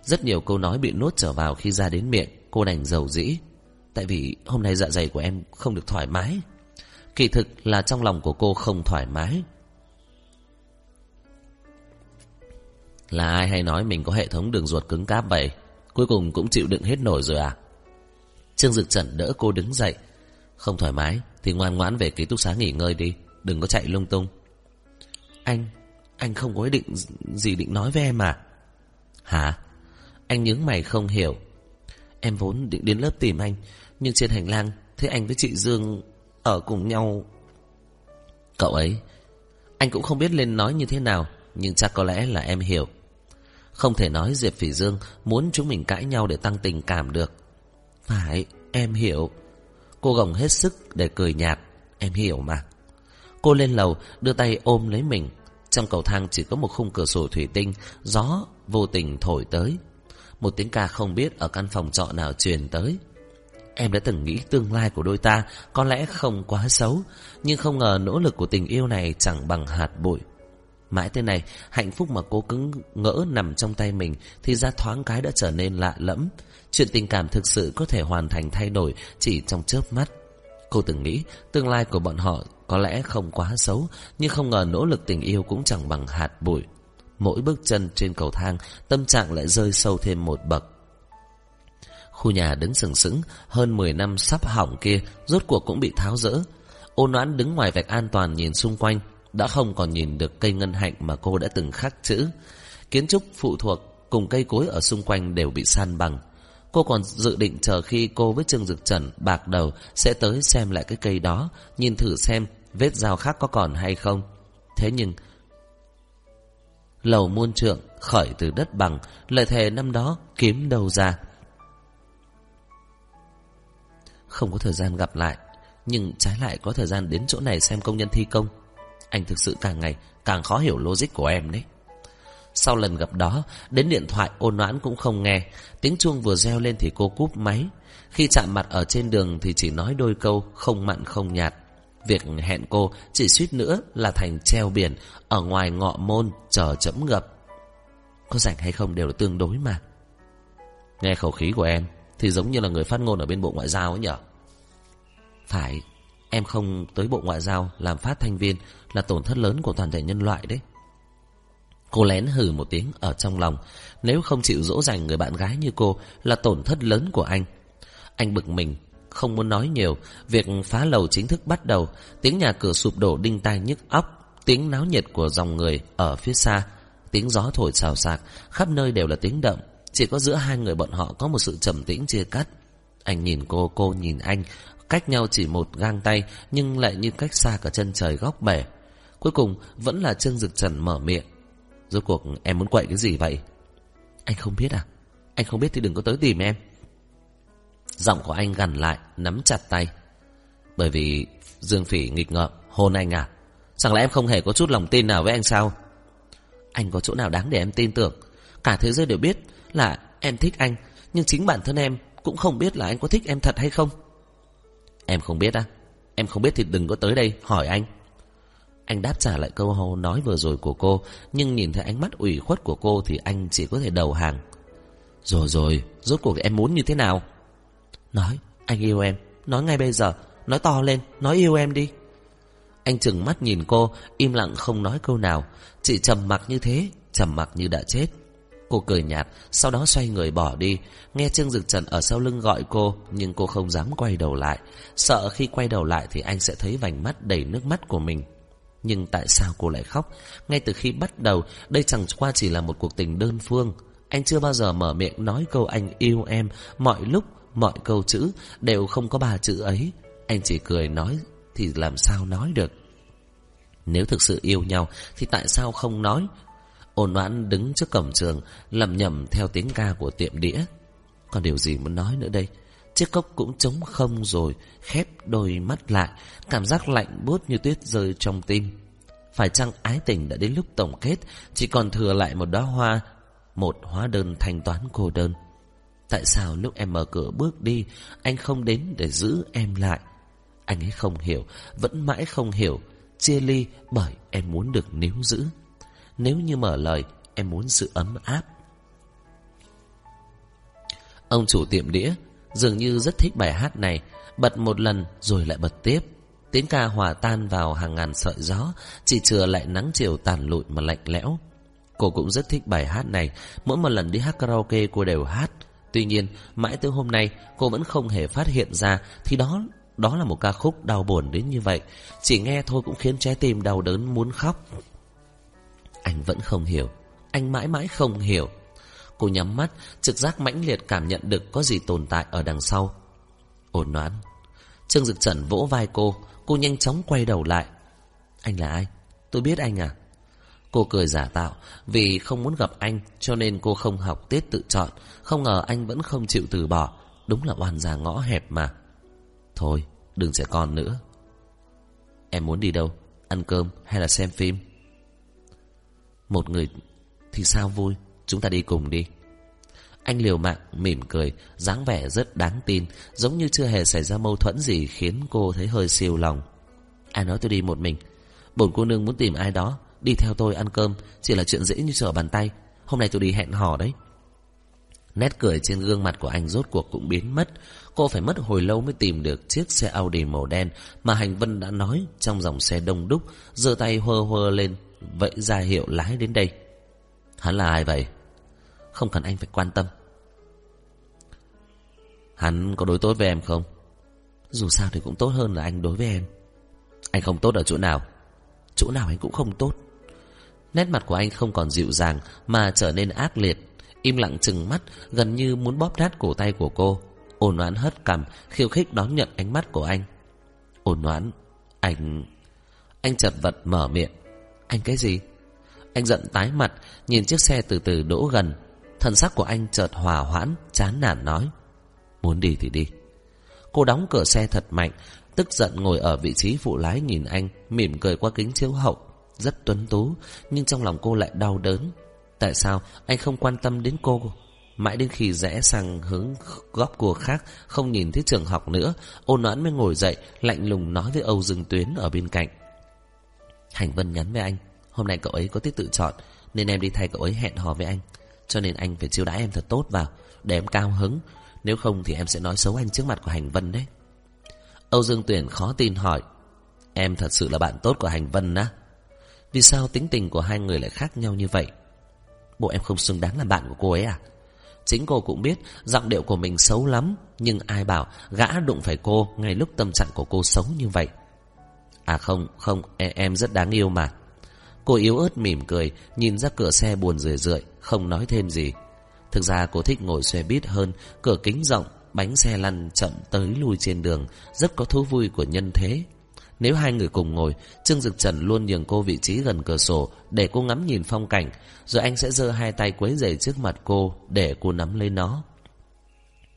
A: Rất nhiều câu nói bị nuốt trở vào khi ra đến miệng, Cô đành dầu dĩ. Tại vì hôm nay dạ dày của em không được thoải mái. Kỳ thực là trong lòng của cô không thoải mái. Là ai hay nói mình có hệ thống đường ruột cứng cáp vậy? Cuối cùng cũng chịu đựng hết nổi rồi à? Trương Dực Trần đỡ cô đứng dậy. Không thoải mái Thì ngoan ngoãn về ký túc xá nghỉ ngơi đi, Đừng có chạy lung tung. Anh Anh không có ý định gì định nói với em à? Hả? Anh nhướng mày không hiểu. Em vốn định đến lớp tìm anh, Nhưng trên hành lang Thấy anh với chị Dương ở cùng nhau. Cậu ấy, Anh cũng không biết lên nói như thế nào, Nhưng chắc có lẽ là em hiểu. Không thể nói Diệp Phỉ Dương Muốn chúng mình cãi nhau để tăng tình cảm được. Phải em hiểu. Cô gồng hết sức để cười nhạt. Em hiểu mà. Cô lên lầu đưa tay ôm lấy mình. Trong cầu thang chỉ có một khung cửa sổ thủy tinh Gió vô tình thổi tới. Một tiếng ca không biết ở căn phòng trọ nào truyền tới. Em đã từng nghĩ tương lai của đôi ta có lẽ không quá xấu, nhưng không ngờ nỗ lực của tình yêu này chẳng bằng hạt bụi. Mãi thế này, hạnh phúc mà cô cứng ngỡ nằm trong tay mình thì ra thoáng cái đã trở nên lạ lẫm. Chuyện tình cảm thực sự có thể hoàn thành thay đổi chỉ trong chớp mắt. Cô từng nghĩ tương lai của bọn họ có lẽ không quá xấu, nhưng không ngờ nỗ lực tình yêu cũng chẳng bằng hạt bụi. Mỗi bước chân trên cầu thang, tâm trạng lại rơi sâu thêm một bậc. Khu nhà đứng sừng sững hơn 10 năm sắp hỏng kia rốt cuộc cũng bị tháo rỡ. Ôn noãn đứng ngoài vạch an toàn nhìn xung quanh, đã không còn nhìn được cây ngân hạnh mà cô đã từng khắc chữ. Kiến trúc phụ thuộc cùng cây cối ở xung quanh đều bị san bằng. Cô còn dự định chờ khi cô với Trương Dực Trần bạc đầu sẽ tới xem lại cái cây đó, nhìn thử xem vết dao khác có còn hay không. Thế nhưng, lầu muôn trượng khởi từ đất bằng, lời thề năm đó kiếm đâu ra. Không có thời gian gặp lại Nhưng trái lại có thời gian đến chỗ này xem công nhân thi công anh thực sự càng ngày Càng khó hiểu logic của em đấy. Sau lần gặp đó, Đến điện thoại, ôn noãn cũng không nghe. Tiếng chuông vừa reo lên thì cô cúp máy. Khi chạm mặt ở trên đường Thì chỉ nói đôi câu không mặn, không nhạt. Việc hẹn cô chỉ suýt nữa Là thành treo biển Ở ngoài ngọ môn chờ chấm ngập. Có rảnh hay không đều là tương đối mà. Nghe khẩu khí của em thì giống như là người phát ngôn ở bên Bộ Ngoại giao ấy nhở? Phải. Em không tới Bộ Ngoại giao Làm phát thanh viên Là tổn thất lớn của toàn thể nhân loại đấy Cô lén hừ một tiếng ở trong lòng Nếu không chịu dỗ dành người bạn gái như cô Là tổn thất lớn của anh Anh bực mình Không muốn nói nhiều Việc phá lầu chính thức bắt đầu Tiếng nhà cửa sụp đổ đinh tai nhức óc Tiếng náo nhiệt của dòng người ở phía xa Tiếng gió thổi xào xạc Khắp nơi đều là tiếng động chỉ có giữa hai người bọn họ có một sự trầm tĩnh chia cắt. Anh nhìn cô, cô nhìn anh, cách nhau chỉ một gang tay nhưng lại như cách xa cả chân trời góc bể. Cuối cùng vẫn là Trương Dực Trần mở miệng. Rốt cuộc em muốn quậy cái gì vậy? Anh không biết à? Anh không biết thì đừng có tới tìm em. Giọng của anh gần lại, nắm chặt tay. Bởi vì Dương Phỉ nghịch ngợm, hôn anh à? Chẳng lẽ em không hề có chút lòng tin nào với anh sao? Anh có chỗ nào đáng để em tin tưởng? Cả thế giới đều biết là em thích anh Nhưng chính bản thân em Cũng không biết là anh có thích em thật hay không Em không biết á. Em không biết thì đừng có tới đây hỏi anh. Anh đáp trả lại câu hồ nói vừa rồi của cô, Nhưng nhìn thấy ánh mắt ủy khuất của cô Thì anh chỉ có thể đầu hàng. Rồi rồi, Rốt cuộc em muốn như thế nào? Nói, anh yêu em. Nói ngay bây giờ. Nói to lên, Nói yêu em đi. Anh chừng mắt nhìn cô, Im lặng không nói câu nào. Chỉ trầm mặc như thế, Trầm mặc như đã chết. Cô cười nhạt, Sau đó xoay người bỏ đi. Nghe Trương Dực Trần ở sau lưng gọi cô, Nhưng cô không dám quay đầu lại. Sợ khi quay đầu lại Thì anh sẽ thấy vành mắt đầy nước mắt của mình. Nhưng tại sao cô lại khóc? Ngay từ khi bắt đầu, Đây chẳng qua chỉ là một cuộc tình đơn phương. Anh chưa bao giờ mở miệng nói câu anh yêu em. Mọi lúc, Mọi câu chữ đều không có ba chữ ấy. Anh chỉ cười nói, Thì làm sao nói được? Nếu thực sự yêu nhau, Thì tại sao không nói? Ôn noãn đứng trước cổng trường lầm nhầm theo tiếng ca của tiệm đĩa. Còn điều gì muốn nói nữa đây? Chiếc cốc cũng trống không rồi, Khép đôi mắt lại, Cảm giác lạnh buốt như tuyết rơi trong tim. Phải chăng ái tình đã đến lúc tổng kết, Chỉ còn thừa lại một đóa hoa, Một hóa đơn thanh toán cô đơn? Tại sao lúc em mở cửa bước đi, Anh không đến để giữ em lại? Anh ấy không hiểu, Vẫn mãi không hiểu, Chia ly bởi em muốn được níu giữ. Nếu như mở lời Em muốn sự ấm áp Ông chủ tiệm đĩa Dường như rất thích bài hát này Bật một lần rồi lại bật tiếp Tiếng ca hòa tan vào hàng ngàn sợi gió Chỉ chừa lại nắng chiều tàn lụi mà lạnh lẽo Cô cũng rất thích bài hát này Mỗi một lần đi hát karaoke cô đều hát Tuy nhiên, mãi tới hôm nay, cô vẫn không hề phát hiện ra thì đó đó là một ca khúc đau buồn đến như vậy. Chỉ nghe thôi cũng khiến trái tim đau đớn muốn khóc. Anh vẫn không hiểu. Anh mãi mãi không hiểu. Cô nhắm mắt, trực giác mãnh liệt cảm nhận được có gì tồn tại ở đằng sau. Ổn đoán Trương Dực Trần vỗ vai cô, cô nhanh chóng quay đầu lại. Anh là ai? Tôi biết anh à? Cô cười giả tạo Vì không muốn gặp anh Cho nên cô không học tiết tự chọn Không ngờ anh vẫn không chịu từ bỏ Đúng là oan già ngõ hẹp mà Thôi đừng trẻ con nữa Em muốn đi đâu Ăn cơm hay là xem phim một người Thì sao vui? Chúng ta đi cùng đi. Anh liều mạng, mỉm cười, dáng vẻ rất đáng tin, Giống như chưa hề xảy ra mâu thuẫn gì Khiến cô thấy hơi siêu lòng. Ai nói tôi đi một mình? Bổn cô nương muốn tìm ai đó, Đi theo tôi ăn cơm, Chỉ là chuyện dễ như trở bàn tay. Hôm nay tôi đi hẹn hò đấy. Nét cười trên gương mặt của anh rốt cuộc cũng biến mất. Cô phải mất hồi lâu mới tìm được chiếc xe Audi màu đen Mà Hành Vân đã nói trong dòng xe đông đúc, giơ tay hơ hơ lên. Vậy ra hiệu lái đến đây. Hắn là ai vậy? Không cần anh phải quan tâm. Hắn có đối tốt với em không? Dù sao thì cũng tốt hơn là anh đối với em. Anh không tốt ở chỗ nào. Chỗ nào anh cũng không tốt. Nét mặt của anh không còn dịu dàng Mà trở nên ác liệt. Im lặng chừng mắt, Gần như muốn bóp nát cổ tay của cô. Ôn oán hất cằm, Khiêu khích đón nhận ánh mắt của anh. Ôn oán Anh Anh chật vật mở miệng. Anh cái gì? Anh giận tái mặt, Nhìn chiếc xe từ từ đỗ gần. Thần sắc của anh chợt hòa hoãn, Chán nản nói, Muốn đi thì đi. Cô đóng cửa xe thật mạnh, Tức giận ngồi ở vị trí phụ lái nhìn anh, Mỉm cười qua kính chiếu hậu. Rất tuấn tú, Nhưng trong lòng cô lại đau đớn. Tại sao anh không quan tâm đến cô? Mãi đến khi rẽ sang hướng góc cua khác, Không nhìn thấy trường học nữa, Ôn noãn mới ngồi dậy, Lạnh lùng nói với Âu Dương Tuyến ở bên cạnh. Hành Vân nhắn với anh, Hôm nay cậu ấy có tiết tự chọn, Nên em đi thay cậu ấy hẹn hò với anh, Cho nên anh phải chiêu đãi em thật tốt vào, Để em cao hứng. Nếu không thì em sẽ nói xấu anh trước mặt của Hành Vân đấy. Âu Dương Tuyển khó tin hỏi, Em thật sự là bạn tốt của Hành Vân á? Vì sao tính tình của hai người lại khác nhau như vậy? Bộ em không xứng đáng là bạn của cô ấy à? Chính cô cũng biết Giọng điệu của mình xấu lắm, Nhưng ai bảo gã đụng phải cô Ngay lúc tâm trạng của cô xấu như vậy. À không, không, em, em rất đáng yêu mà. Cô yếu ớt mỉm cười Nhìn ra cửa xe buồn rười rượi Không nói thêm gì. Thực ra cô thích ngồi xe buýt hơn Cửa kính rộng, bánh xe lăn chậm tới lui trên đường Rất có thú vui của nhân thế. Nếu hai người cùng ngồi, Trương Dực Trần luôn nhường cô vị trí gần cửa sổ để cô ngắm nhìn phong cảnh, rồi anh sẽ giơ hai tay quấy giày trước mặt cô để cô nắm lấy nó.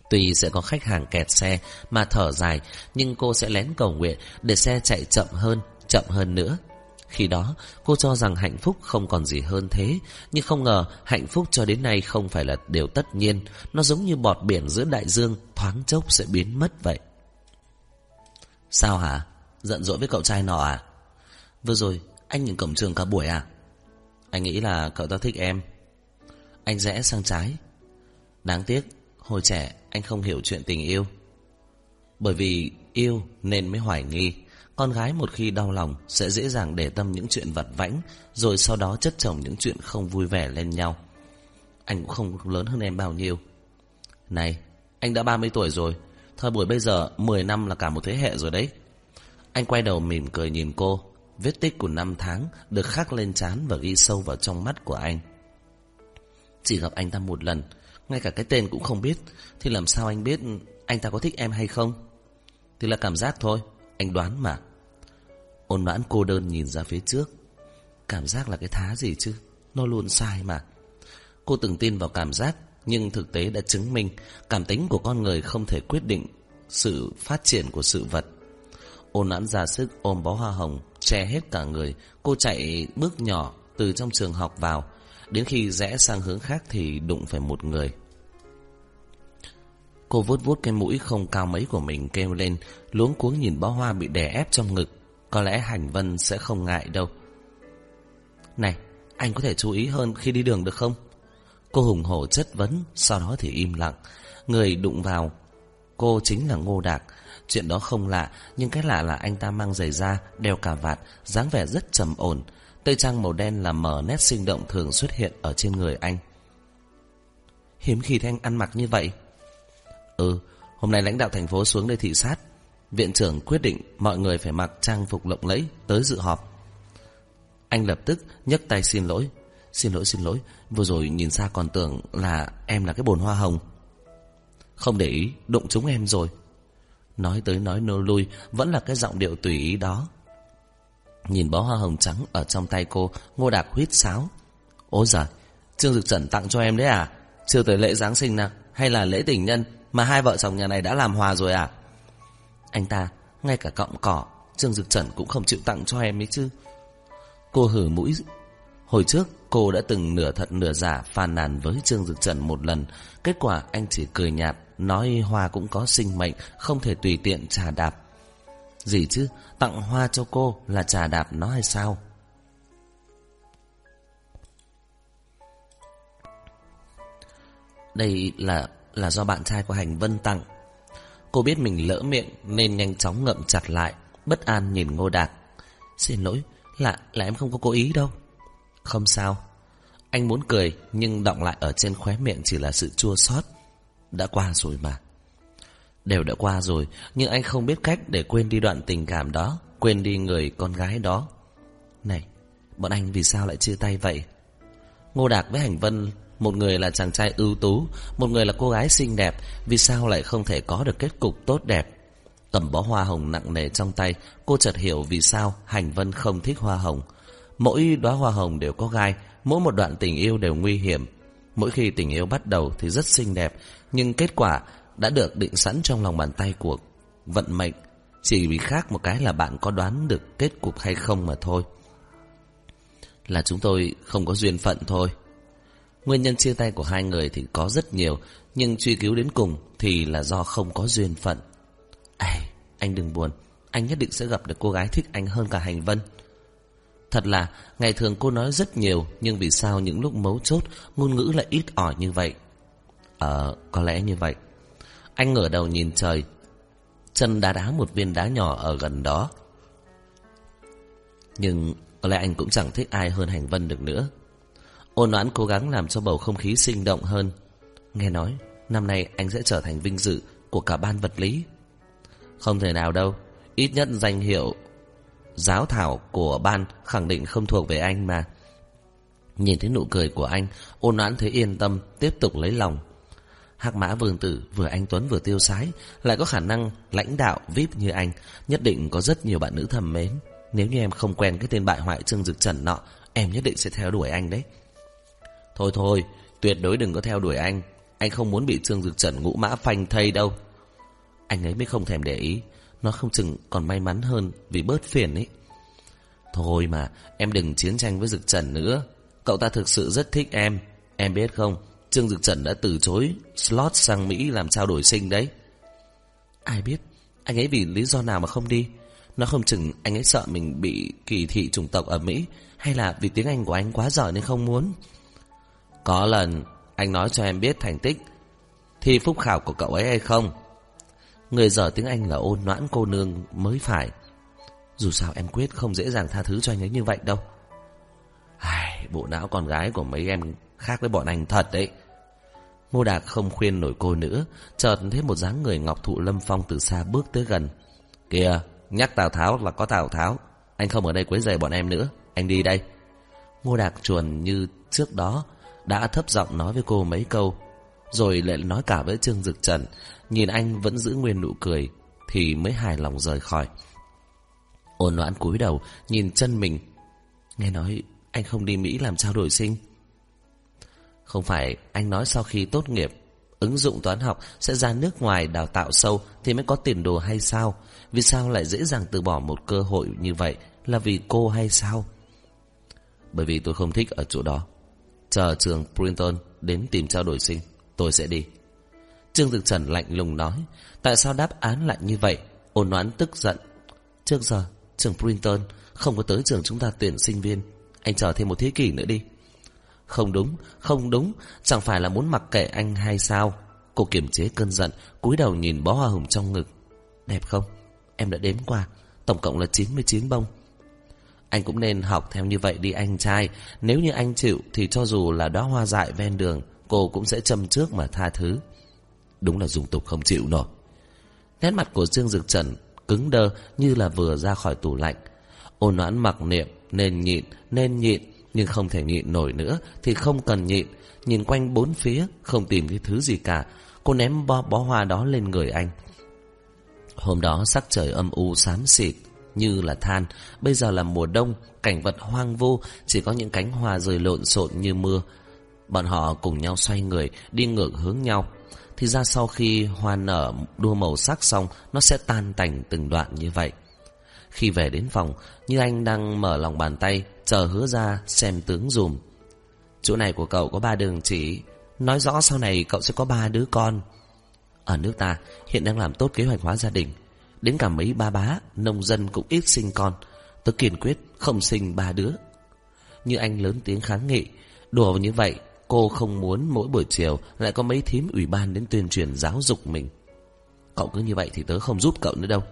A: Tuy sẽ có khách hàng kẹt xe mà thở dài, nhưng cô sẽ lén cầu nguyện để xe chạy chậm hơn, chậm hơn nữa. Khi đó cô cho rằng hạnh phúc không còn gì hơn thế Nhưng không ngờ hạnh phúc cho đến nay không phải là điều tất nhiên Nó giống như bọt biển giữa đại dương Thoáng chốc sẽ biến mất vậy Sao hả? Giận dỗi với cậu trai nọ à? Vừa rồi anh nhìn cổng trường cả buổi à? Anh nghĩ là cậu ta thích em Anh rẽ sang trái Đáng tiếc Hồi trẻ anh không hiểu chuyện tình yêu. Bởi vì yêu nên mới hoài nghi. Con gái một khi đau lòng Sẽ dễ dàng để tâm những chuyện vật vãnh, Rồi sau đó chất chồng những chuyện không vui vẻ lên nhau. Anh cũng không lớn hơn em bao nhiêu. Này, Anh đã 30 tuổi rồi. Thời buổi bây giờ 10 năm là cả một thế hệ rồi đấy. Anh quay đầu mỉm cười nhìn cô. Vết tích của năm tháng Được khắc lên trán và ghi sâu vào trong mắt của anh. Chỉ gặp anh ta một lần ngay cả cái tên cũng không biết. Thì làm sao anh biết Anh ta có thích em hay không? Thì là cảm giác thôi, Anh đoán mà. Ôn noãn cô đơn nhìn ra phía trước. Cảm giác là cái thá gì chứ? Nó luôn sai mà. Cô từng tin vào cảm giác, Nhưng thực tế đã chứng minh Cảm tính của con người không thể quyết định Sự phát triển của sự vật. Ôn noãn ra sức ôm bó hoa hồng, Che hết cả người. Cô chạy bước nhỏ từ trong trường học vào Đến khi rẽ sang hướng khác Thì đụng phải một người. Cô vuốt vuốt cái mũi không cao mấy của mình kêu lên, Luống cuống nhìn bó hoa bị đè ép trong ngực. Có lẽ Hành Vân sẽ không ngại đâu. Này, Anh có thể chú ý hơn khi đi đường được không? Cô hùng hổ chất vấn, Sau đó thì im lặng. Người đụng vào, Cô chính là Ngô Đạc. Chuyện đó không lạ, Nhưng cái lạ là anh ta mang giày da, Đeo cà vạt, dáng vẻ rất trầm ổn. Tây trang màu đen là mở nét sinh động thường xuất hiện ở trên người anh. Hiếm khi thanh ăn mặc như vậy. Ừ Hôm nay lãnh đạo thành phố xuống đây thị sát. Viện trưởng quyết định mọi người phải mặc trang phục lộng lẫy tới dự họp. Anh lập tức nhấc tay xin lỗi. Xin lỗi xin lỗi. Vừa rồi nhìn xa còn tưởng là em là cái bồn hoa hồng. Không để ý, Đụng chúng em rồi. Nói tới nói nô lui, Vẫn là cái giọng điệu tùy ý đó. Nhìn bó hoa hồng trắng ở trong tay cô, Ngô Đạc huyết sáo. Ôi giời, Trương Dực Trần tặng cho em đấy à? Chưa tới lễ Giáng sinh nào, Hay là lễ tình nhân Mà hai vợ chồng nhà này đã làm hòa rồi à? Anh ta, Ngay cả cọng cỏ, Trương Dực Trần cũng không chịu tặng cho em ấy chứ. Cô hử mũi. Hồi trước, cô đã từng nửa thật nửa giả phàn nàn với Trương Dực Trần một lần. Kết quả, anh chỉ cười nhạt, Nói hoa cũng có sinh mệnh, Không thể tùy tiện trà đạp. Gì chứ, Tặng hoa cho cô là trà đạp nó hay sao? Đây là là do bạn trai của Hành Vân tặng. Cô biết mình lỡ miệng Nên nhanh chóng ngậm chặt lại, Bất an nhìn Ngô Đạt. Xin lỗi, Là là em không có cố ý đâu. Không sao. Anh muốn cười Nhưng động lại ở trên khóe miệng chỉ là sự chua xót. Đã qua rồi mà. Đều đã qua rồi, Nhưng anh không biết cách để quên đi đoạn tình cảm đó, Quên đi người con gái đó. Này, Bọn anh vì sao lại chia tay vậy? Ngô Đạc với Hành Vân, Một người là chàng trai ưu tú, Một người là cô gái xinh đẹp, Vì sao lại không thể có được kết cục tốt đẹp? Cầm bó hoa hồng nặng nề trong tay, Cô chợt hiểu vì sao Hành Vân không thích hoa hồng. Mỗi đóa hoa hồng đều có gai, Mỗi một đoạn tình yêu đều nguy hiểm. Mỗi khi tình yêu bắt đầu thì rất xinh đẹp, Nhưng kết quả đã được định sẵn trong lòng bàn tay của vận mệnh Chỉ vì khác một cái là bạn có đoán được kết cục hay không mà thôi. Là chúng tôi không có duyên phận thôi. Nguyên nhân chia tay của hai người thì có rất nhiều Nhưng truy cứu đến cùng thì là do không có duyên phận. Ây, anh đừng buồn Anh nhất định sẽ gặp được cô gái thích anh hơn cả Hành Vân. Thật là ngày thường cô nói rất nhiều Nhưng vì sao những lúc mấu chốt Ngôn ngữ lại ít ỏi như vậy? Ờ có lẽ như vậy. Anh ngửa đầu nhìn trời. Chân đá đá một viên đá nhỏ ở gần đó. Nhưng có lẽ anh cũng chẳng thích ai hơn Hành Vân được nữa. Ôn oán cố gắng làm cho bầu không khí sinh động hơn. Nghe nói, Năm nay anh sẽ trở thành vinh dự Của cả ban vật lý. Không thể nào đâu. Ít nhất danh hiệu Giáo thảo của ban khẳng định không thuộc về anh mà. Nhìn thấy nụ cười của anh, Ôn oán thấy yên tâm, Tiếp tục lấy lòng. Hạc mã vương tử vừa anh Tuấn vừa tiêu sái Lại có khả năng lãnh đạo VIP như anh Nhất định có rất nhiều bạn nữ thầm mến. Nếu như em không quen cái tên bại hoại Trương Dực Trần nọ Em nhất định sẽ theo đuổi anh đấy. Thôi thôi Tuyệt đối đừng có theo đuổi anh. Anh không muốn bị Trương Dực Trần ngũ mã phanh thây đâu. Anh ấy mới không thèm để ý nó không chừng còn may mắn hơn Vì bớt phiền ấy. Thôi mà, em đừng chiến tranh với Dực Trần nữa. Cậu ta thực sự rất thích em. Em biết không, Trương Dực Trần đã từ chối slot sang Mỹ làm trao đổi sinh đấy. Ai biết, anh ấy vì lý do nào mà không đi. Nó không chừng anh ấy sợ mình bị kỳ thị chủng tộc ở Mỹ hay là vì tiếng Anh của anh quá giỏi nên không muốn. Có lần anh nói cho em biết thành tích thi phúc khảo của cậu ấy hay không. Người dở tiếng Anh là ôn noãn cô nương mới phải. Dù sao em quyết không dễ dàng tha thứ cho anh ấy như vậy đâu. Ai, bộ não con gái của mấy em khác với bọn anh thật đấy. Ngô Đạc không khuyên nổi cô nữa, chợt thấy một dáng người ngọc thụ lâm phong từ xa bước tới gần. Kìa, nhắc Tào Tháo là có Tào Tháo, anh không ở đây quấy rầy bọn em nữa, anh đi đây. Ngô Đạc chuồn như trước đó, đã thấp giọng nói với cô mấy câu, rồi lại nói cả với Trương Dực Trần, nhìn anh vẫn giữ nguyên nụ cười, thì mới hài lòng rời khỏi. Ôn noãn cúi đầu, nhìn chân mình. Nghe nói anh không đi Mỹ làm trao đổi sinh. Không phải anh nói sau khi tốt nghiệp, ứng dụng toán học sẽ ra nước ngoài đào tạo sâu thì mới có tiền đồ hay sao? Vì sao lại dễ dàng từ bỏ một cơ hội như vậy là vì cô hay sao? Bởi vì tôi không thích ở chỗ đó. Chờ trường Princeton đến tìm trao đổi sinh, tôi sẽ đi. Trương Dực Trần lạnh lùng nói, tại sao đáp án lại như vậy? Ôn oán tức giận. Trước giờ, trường Princeton không có tới trường chúng ta tuyển sinh viên. Anh chờ thêm một thế kỷ nữa đi. Không đúng, không đúng, chẳng phải là muốn mặc kệ anh hay sao? Cô kiềm chế cơn giận, cúi đầu nhìn bó hoa hồng trong ngực. Đẹp không? Em đã đếm qua, tổng cộng là 99 bông. Anh cũng nên học theo như vậy đi anh trai. Nếu như anh chịu thì cho dù là đóa hoa dại ven đường, cô cũng sẽ châm trước mà tha thứ. Đúng là dùng tục không chịu nổi. Nét mặt của Dương Dực Trần cứng đơ như là vừa ra khỏi tủ lạnh. Ôn noãn mặc niệm nên nhịn, nên nhịn, nhưng không thể nhịn nổi nữa thì không cần nhịn. Nhìn quanh bốn phía, không tìm cái thứ gì cả. Cô ném bó, bó hoa đó lên người anh. Hôm đó sắc trời âm u xám xịt, như là than. Bây giờ là mùa đông, cảnh vật hoang vu, chỉ có những cánh hoa rơi lộn xộn như mưa. Bọn họ cùng nhau xoay người, đi ngược hướng nhau. Thì ra sau khi hoa nở đua màu sắc xong, nó sẽ tan tành từng đoạn như vậy. Khi về đến phòng, như anh đang mở lòng bàn tay, chờ hứa ra xem tướng dùm. Chỗ này của cậu có ba đường chỉ, nói rõ sau này cậu sẽ có ba đứa con. Ở nước ta, hiện đang làm tốt kế hoạch hóa gia đình. Đến cả mấy ba bá, nông dân cũng ít sinh con. Tớ kiên quyết không sinh ba đứa. Như anh lớn tiếng kháng nghị, đùa như vậy, cô không muốn mỗi buổi chiều lại có mấy thím ủy ban đến tuyên truyền giáo dục mình. Cậu cứ như vậy thì tớ không giúp cậu nữa đâu.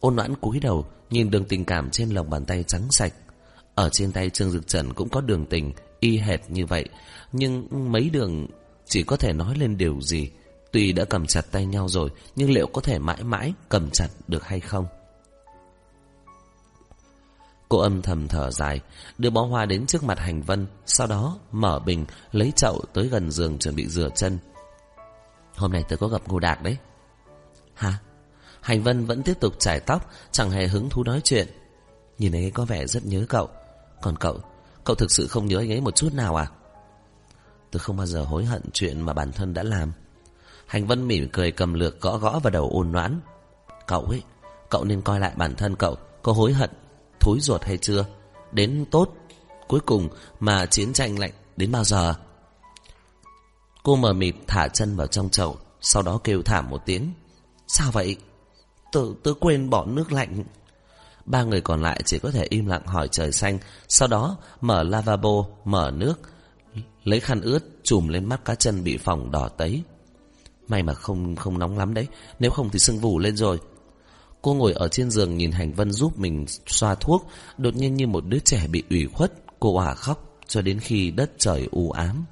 A: Ôn noãn cúi đầu, nhìn đường tình cảm trên lòng bàn tay trắng sạch. Ở trên tay Trương Dực Trần cũng có đường tình, y hệt như vậy. Nhưng mấy đường chỉ có thể nói lên điều gì. Tuy đã cầm chặt tay nhau rồi, nhưng liệu có thể mãi mãi cầm chặt được hay không? Cô âm thầm thở dài, đưa bó hoa đến trước mặt hành vân, sau đó mở bình, lấy chậu tới gần giường chuẩn bị rửa chân. Hôm nay tớ có gặp Ngô Đạc đấy. Hả? Hành vân vẫn tiếp tục chải tóc, chẳng hề hứng thú nói chuyện. Nhìn ấy có vẻ rất nhớ cậu. Còn cậu, cậu thực sự không nhớ anh ấy một chút nào à? tôi không bao giờ hối hận chuyện mà bản thân đã làm. Hành vân mỉm cười cầm lược gõ gõ vào đầu ôn noãn. Cậu ấy, cậu nên coi lại bản thân cậu, có hối hận, thối ruột hay chưa? Đến tốt, cuối cùng mà chiến tranh lạnh đến bao giờ? Cô mờ mịt thả chân vào trong chậu, sau đó kêu thảm một tiếng. Sao vậy? Tớ, tớ quên bỏ nước lạnh. Ba người còn lại chỉ có thể im lặng hỏi trời xanh, sau đó mở lavabo, mở nước, lấy khăn ướt chùm lên mắt cá chân bị phỏng đỏ tấy. May mà không không nóng lắm đấy, nếu không thì sưng vù lên rồi. Cô ngồi ở trên giường nhìn Hành Vân giúp mình xoa thuốc, đột nhiên như một đứa trẻ bị ủy khuất, cô ả khóc cho đến khi đất trời u ám.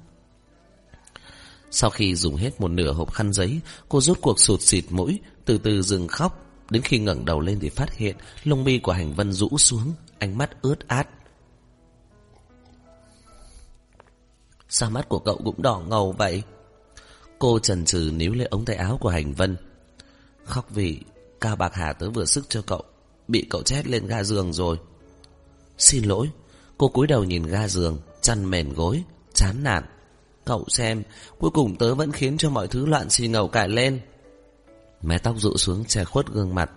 A: Sau khi dùng hết một nửa hộp khăn giấy, cô rút cuộc sụt xịt mũi, từ từ dừng khóc. Đến khi ngẩng đầu lên thì phát hiện lông mi của Hành Vân rũ xuống, ánh mắt ướt át. Sao mắt của cậu cũng đỏ ngầu vậy? Cô trần trừ níu lấy ống tay áo của Hành Vân. Khóc vì Cao Bạc Hà tới vừa sức cho cậu, bị cậu chết lên ga giường rồi. Xin lỗi, cô cúi đầu nhìn ga giường, chăn mền gối, chán nản. Cậu xem, cuối cùng tớ vẫn khiến cho mọi thứ loạn xì ngầu cải lên. Mái tóc rũ xuống che khuất gương mặt.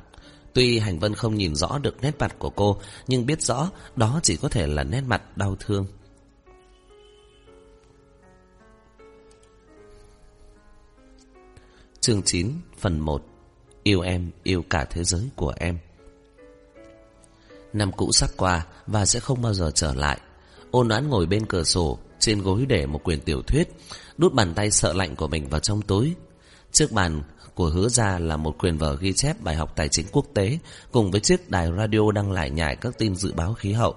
A: Tuy Hành Vân không nhìn rõ được nét mặt của cô, nhưng biết rõ đó chỉ có thể là nét mặt đau thương. Chương 9, phần 1 Yêu em, yêu cả thế giới của em Năm cũ sắp qua và sẽ không bao giờ trở lại. Ôn đoán ngồi bên cửa sổ, trên gối để một quyển tiểu thuyết, đút bàn tay sợ lạnh của mình vào trong túi. Trước bàn của hứa gia là một quyền vở ghi chép bài học tài chính quốc tế cùng với chiếc đài radio đang lại nhải các tin dự báo khí hậu.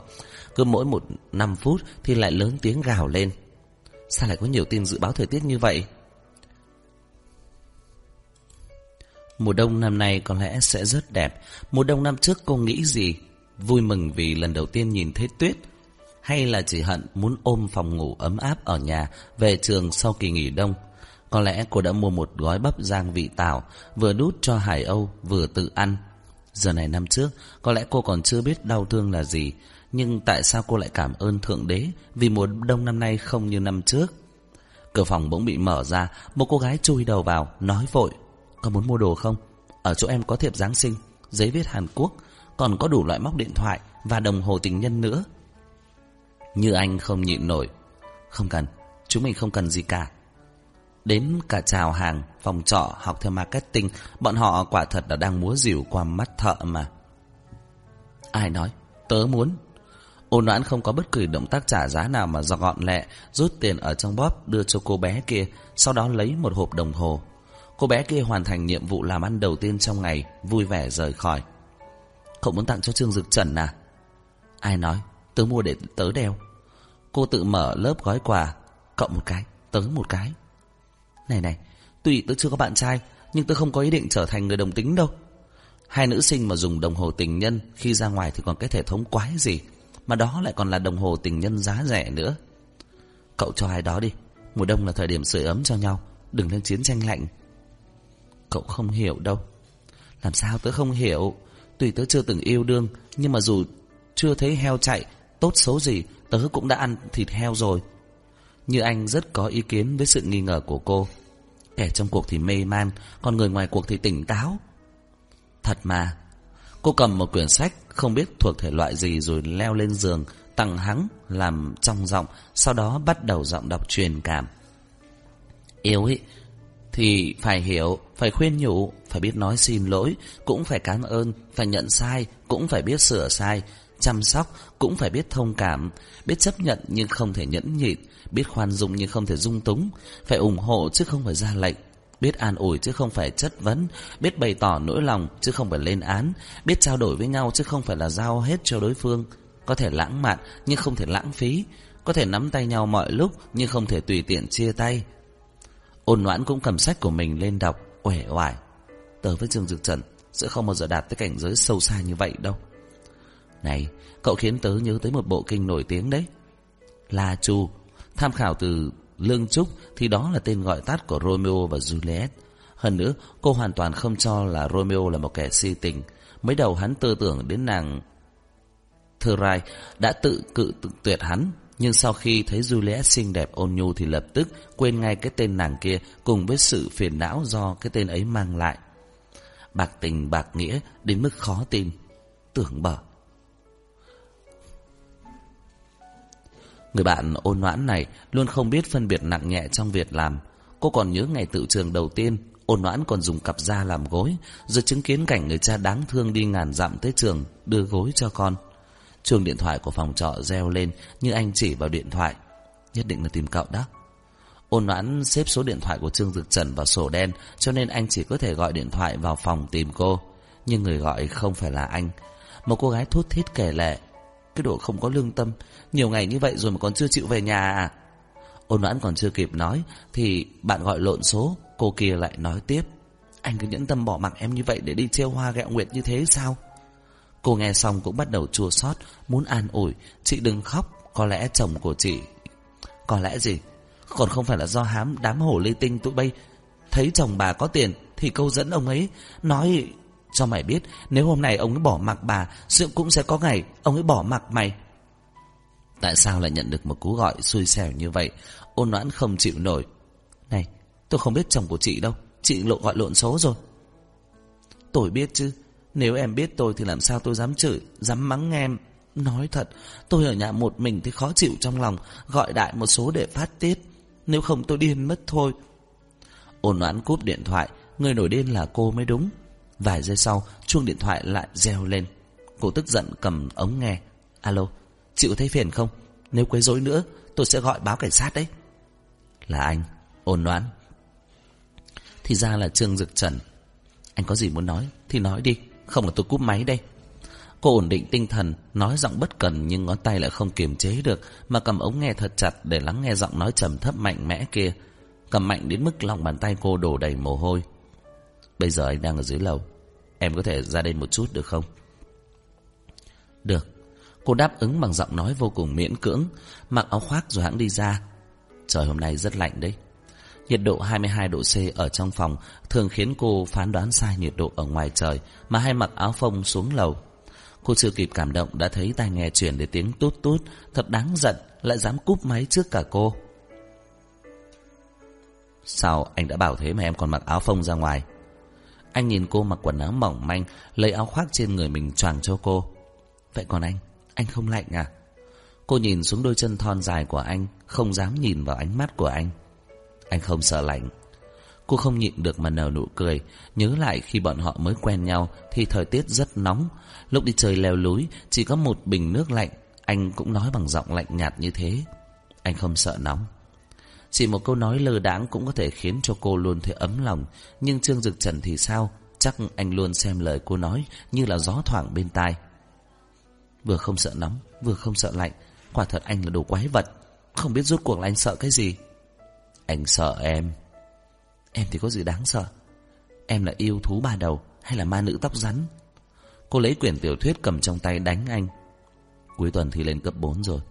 A: Cứ mỗi một năm phút thì lại lớn tiếng gào lên. Sao lại có nhiều tin dự báo thời tiết như vậy? Mùa đông năm nay có lẽ sẽ rất đẹp. Mùa đông năm trước cô nghĩ gì? Vui mừng vì lần đầu tiên nhìn thấy tuyết Hay là chỉ hận muốn ôm phòng ngủ ấm áp ở nhà Về trường sau kỳ nghỉ đông có lẽ cô đã mua một gói bắp rang vị tảo Vừa đút cho Hải Âu vừa tự ăn Giờ này năm trước Có lẽ cô còn chưa biết đau thương là gì Nhưng tại sao cô lại cảm ơn Thượng Đế Vì mùa đông năm nay không như năm trước Cửa phòng bỗng bị mở ra Một cô gái chui đầu vào Nói vội Có muốn mua đồ không Ở chỗ em có thiệp Giáng sinh Giấy viết Hàn Quốc còn có đủ loại móc điện thoại và đồng hồ tình nhân nữa. Như anh không nhịn nổi. Không cần, chúng mình không cần gì cả. Đến cả chào hàng, phòng trọ, học theo marketing, bọn họ quả thật là đang múa dìu qua mắt thợ mà. Ai nói? Tớ muốn. Ôn noãn không có bất kỳ động tác trả giá nào mà do gọn lẹ, rút tiền ở trong bóp đưa cho cô bé kia, sau đó lấy một hộp đồng hồ. Cô bé kia hoàn thành nhiệm vụ làm ăn đầu tiên trong ngày, vui vẻ rời khỏi. Cậu muốn tặng cho Trương Dực Trần à Ai nói Tớ mua để tớ đeo Cô tự mở lớp gói quà Cậu một cái Tớ một cái này này, Tuy tớ chưa có bạn trai, Nhưng tớ không có ý định trở thành người đồng tính đâu. Hai nữ sinh mà dùng đồng hồ tình nhân Khi ra ngoài thì còn cái thể thống quái gì, Mà đó lại còn là đồng hồ tình nhân giá rẻ nữa. Cậu cho ai đó đi, Mùa đông là thời điểm sưởi ấm cho nhau, Đừng lên chiến tranh lạnh. Cậu không hiểu đâu. Làm sao tớ không hiểu? Tuy tớ chưa từng yêu đương, Nhưng mà dù chưa thấy heo chạy, Tốt xấu gì, Tớ cũng đã ăn thịt heo rồi. Như anh rất có ý kiến với sự nghi ngờ của cô. Kẻ trong cuộc thì mê man Còn người ngoài cuộc thì tỉnh táo. Thật mà Cô cầm một quyển sách Không biết thuộc thể loại gì Rồi leo lên giường Tăng hắng Làm trong giọng Sau đó bắt đầu giọng đọc truyền cảm. Yêu ấy thì phải hiểu, phải khuyên nhủ, phải biết nói xin lỗi, cũng phải cảm ơn, phải nhận sai, cũng phải biết sửa sai, chăm sóc, cũng phải biết thông cảm, biết chấp nhận nhưng không thể nhẫn nhịn, biết khoan dung nhưng không thể dung túng, phải ủng hộ chứ không phải ra lệnh, biết an ủi chứ không phải chất vấn, biết bày tỏ nỗi lòng chứ không phải lên án, biết trao đổi với nhau chứ không phải là giao hết cho đối phương, có thể lãng mạn nhưng không thể lãng phí, có thể nắm tay nhau mọi lúc nhưng không thể tùy tiện chia tay, Ôn noãn cũng cầm sách của mình lên đọc Uể oải. Tớ với Trương Dực Trần Sẽ không bao giờ đạt tới cảnh giới sâu xa như vậy đâu. Này Cậu khiến tớ nhớ tới một bộ kinh nổi tiếng đấy La Chu Tham khảo từ Lương Trúc Thì đó là tên gọi tắt của Romeo và Juliet Hơn nữa cô hoàn toàn không cho là Romeo là một kẻ si tình Mới đầu hắn tư tưởng đến nàng Thơ Rai đã tự cự tự tuyệt hắn nhưng sau khi thấy Juliet xinh đẹp ôn nhu thì lập tức quên ngay cái tên nàng kia cùng với sự phiền não do cái tên ấy mang lại. Bạc tình bạc nghĩa đến mức khó tin, tưởng bở. Người bạn ôn noãn này luôn không biết phân biệt nặng nhẹ trong việc làm. Cô còn nhớ ngày tự trường đầu tiên, ôn noãn còn dùng cặp da làm gối, rồi chứng kiến cảnh người cha đáng thương đi ngàn dặm tới trường đưa gối cho con. Chuông điện thoại của phòng trọ reo lên như anh chỉ vào điện thoại. Nhất định là tìm cậu đó. Ôn noãn xếp số điện thoại của Trương Dực Trần vào sổ đen cho nên anh chỉ có thể gọi điện thoại vào phòng tìm cô. Nhưng người gọi không phải là anh. Một cô gái thút thít kể lệ. Cái đồ không có lương tâm. Nhiều ngày như vậy rồi mà còn chưa chịu về nhà à? Ôn noãn còn chưa kịp nói, thì bạn gọi lộn số. Cô kia lại nói tiếp. Anh cứ nhẫn tâm bỏ mặc em như vậy để đi treo hoa gẹo nguyệt như thế sao? Cô nghe xong cũng bắt đầu chua xót, Muốn an ủi Chị đừng khóc, Có lẽ chồng của chị, Có lẽ gì Còn không phải là do hám, đám hổ lê tinh tụi bay Thấy chồng bà có tiền Thì câu dẫn ông ấy, Nói cho mày biết, Nếu hôm nay ông ấy bỏ mặc bà, Sự cũng sẽ có ngày Ông ấy bỏ mặc mày. Tại sao lại nhận được một cú gọi xui xẻo như vậy? Ôn noãn không chịu nổi. Này, tôi không biết chồng của chị đâu. Chị lộ gọi lộn số rồi. Tôi biết chứ. Nếu em biết tôi thì làm sao tôi dám chửi, Dám mắng em? Nói thật, tôi ở nhà một mình thì khó chịu trong lòng, Gọi đại một số để phát tiết. Nếu không tôi điên mất thôi. Ôn noãn cúp điện thoại, Người nổi điên là cô mới đúng. Vài giây sau, chuông điện thoại lại reo lên. Cô tức giận cầm ống nghe. Alo chịu thấy phiền không? Nếu quấy rối nữa, tôi sẽ gọi báo cảnh sát đấy. Là anh, Ôn noãn. Thì ra là Trương Dực Trần. Anh có gì muốn nói thì nói đi, Không là tôi cúp máy đây. Cô ổn định tinh thần, Nói giọng bất cần nhưng ngón tay lại không kiềm chế được, Mà cầm ống nghe thật chặt Để lắng nghe giọng nói trầm thấp mạnh mẽ kia. Cầm mạnh đến mức lòng bàn tay cô đổ đầy mồ hôi. Bây giờ anh đang ở dưới lầu Em có thể ra đây một chút được không Được Cô đáp ứng bằng giọng nói vô cùng miễn cưỡng Mặc áo khoác rồi hãng đi ra Trời hôm nay rất lạnh đấy Nhiệt độ 22 độ C ở trong phòng thường khiến cô phán đoán sai nhiệt độ ở ngoài trời mà hay mặc áo phông xuống lầu. Cô chưa kịp cảm động đã thấy tai nghe chuyển đến tiếng tút tút, thật đáng giận, lại dám cúp máy trước cả cô. Sao anh đã bảo thế mà em còn mặc áo phông ra ngoài? Anh nhìn cô mặc quần áo mỏng manh, lấy áo khoác trên người mình choàng cho cô. Vậy còn anh, anh không lạnh à? Cô nhìn xuống đôi chân thon dài của anh, không dám nhìn vào ánh mắt của anh. Anh không sợ lạnh. Cô không nhịn được mà nở nụ cười, nhớ lại khi bọn họ mới quen nhau thì thời tiết rất nóng. Lúc đi chơi leo núi, chỉ có một bình nước lạnh, anh cũng nói bằng giọng lạnh nhạt như thế. Anh không sợ nóng. Chỉ một câu nói lơ đãng cũng có thể khiến cho cô luôn thấy ấm lòng, nhưng Trương Dực Trần thì sao? Chắc anh luôn xem lời cô nói như là gió thoảng bên tai. Vừa không sợ nóng, vừa không sợ lạnh, quả thật anh là đồ quái vật. Không biết rốt cuộc là anh sợ cái gì. Anh sợ em. Em thì có gì đáng sợ Em là yêu thú ba đầu Hay là ma nữ tóc rắn Cô lấy quyển tiểu thuyết cầm trong tay đánh anh Cuối tuần thì lên cấp 4 rồi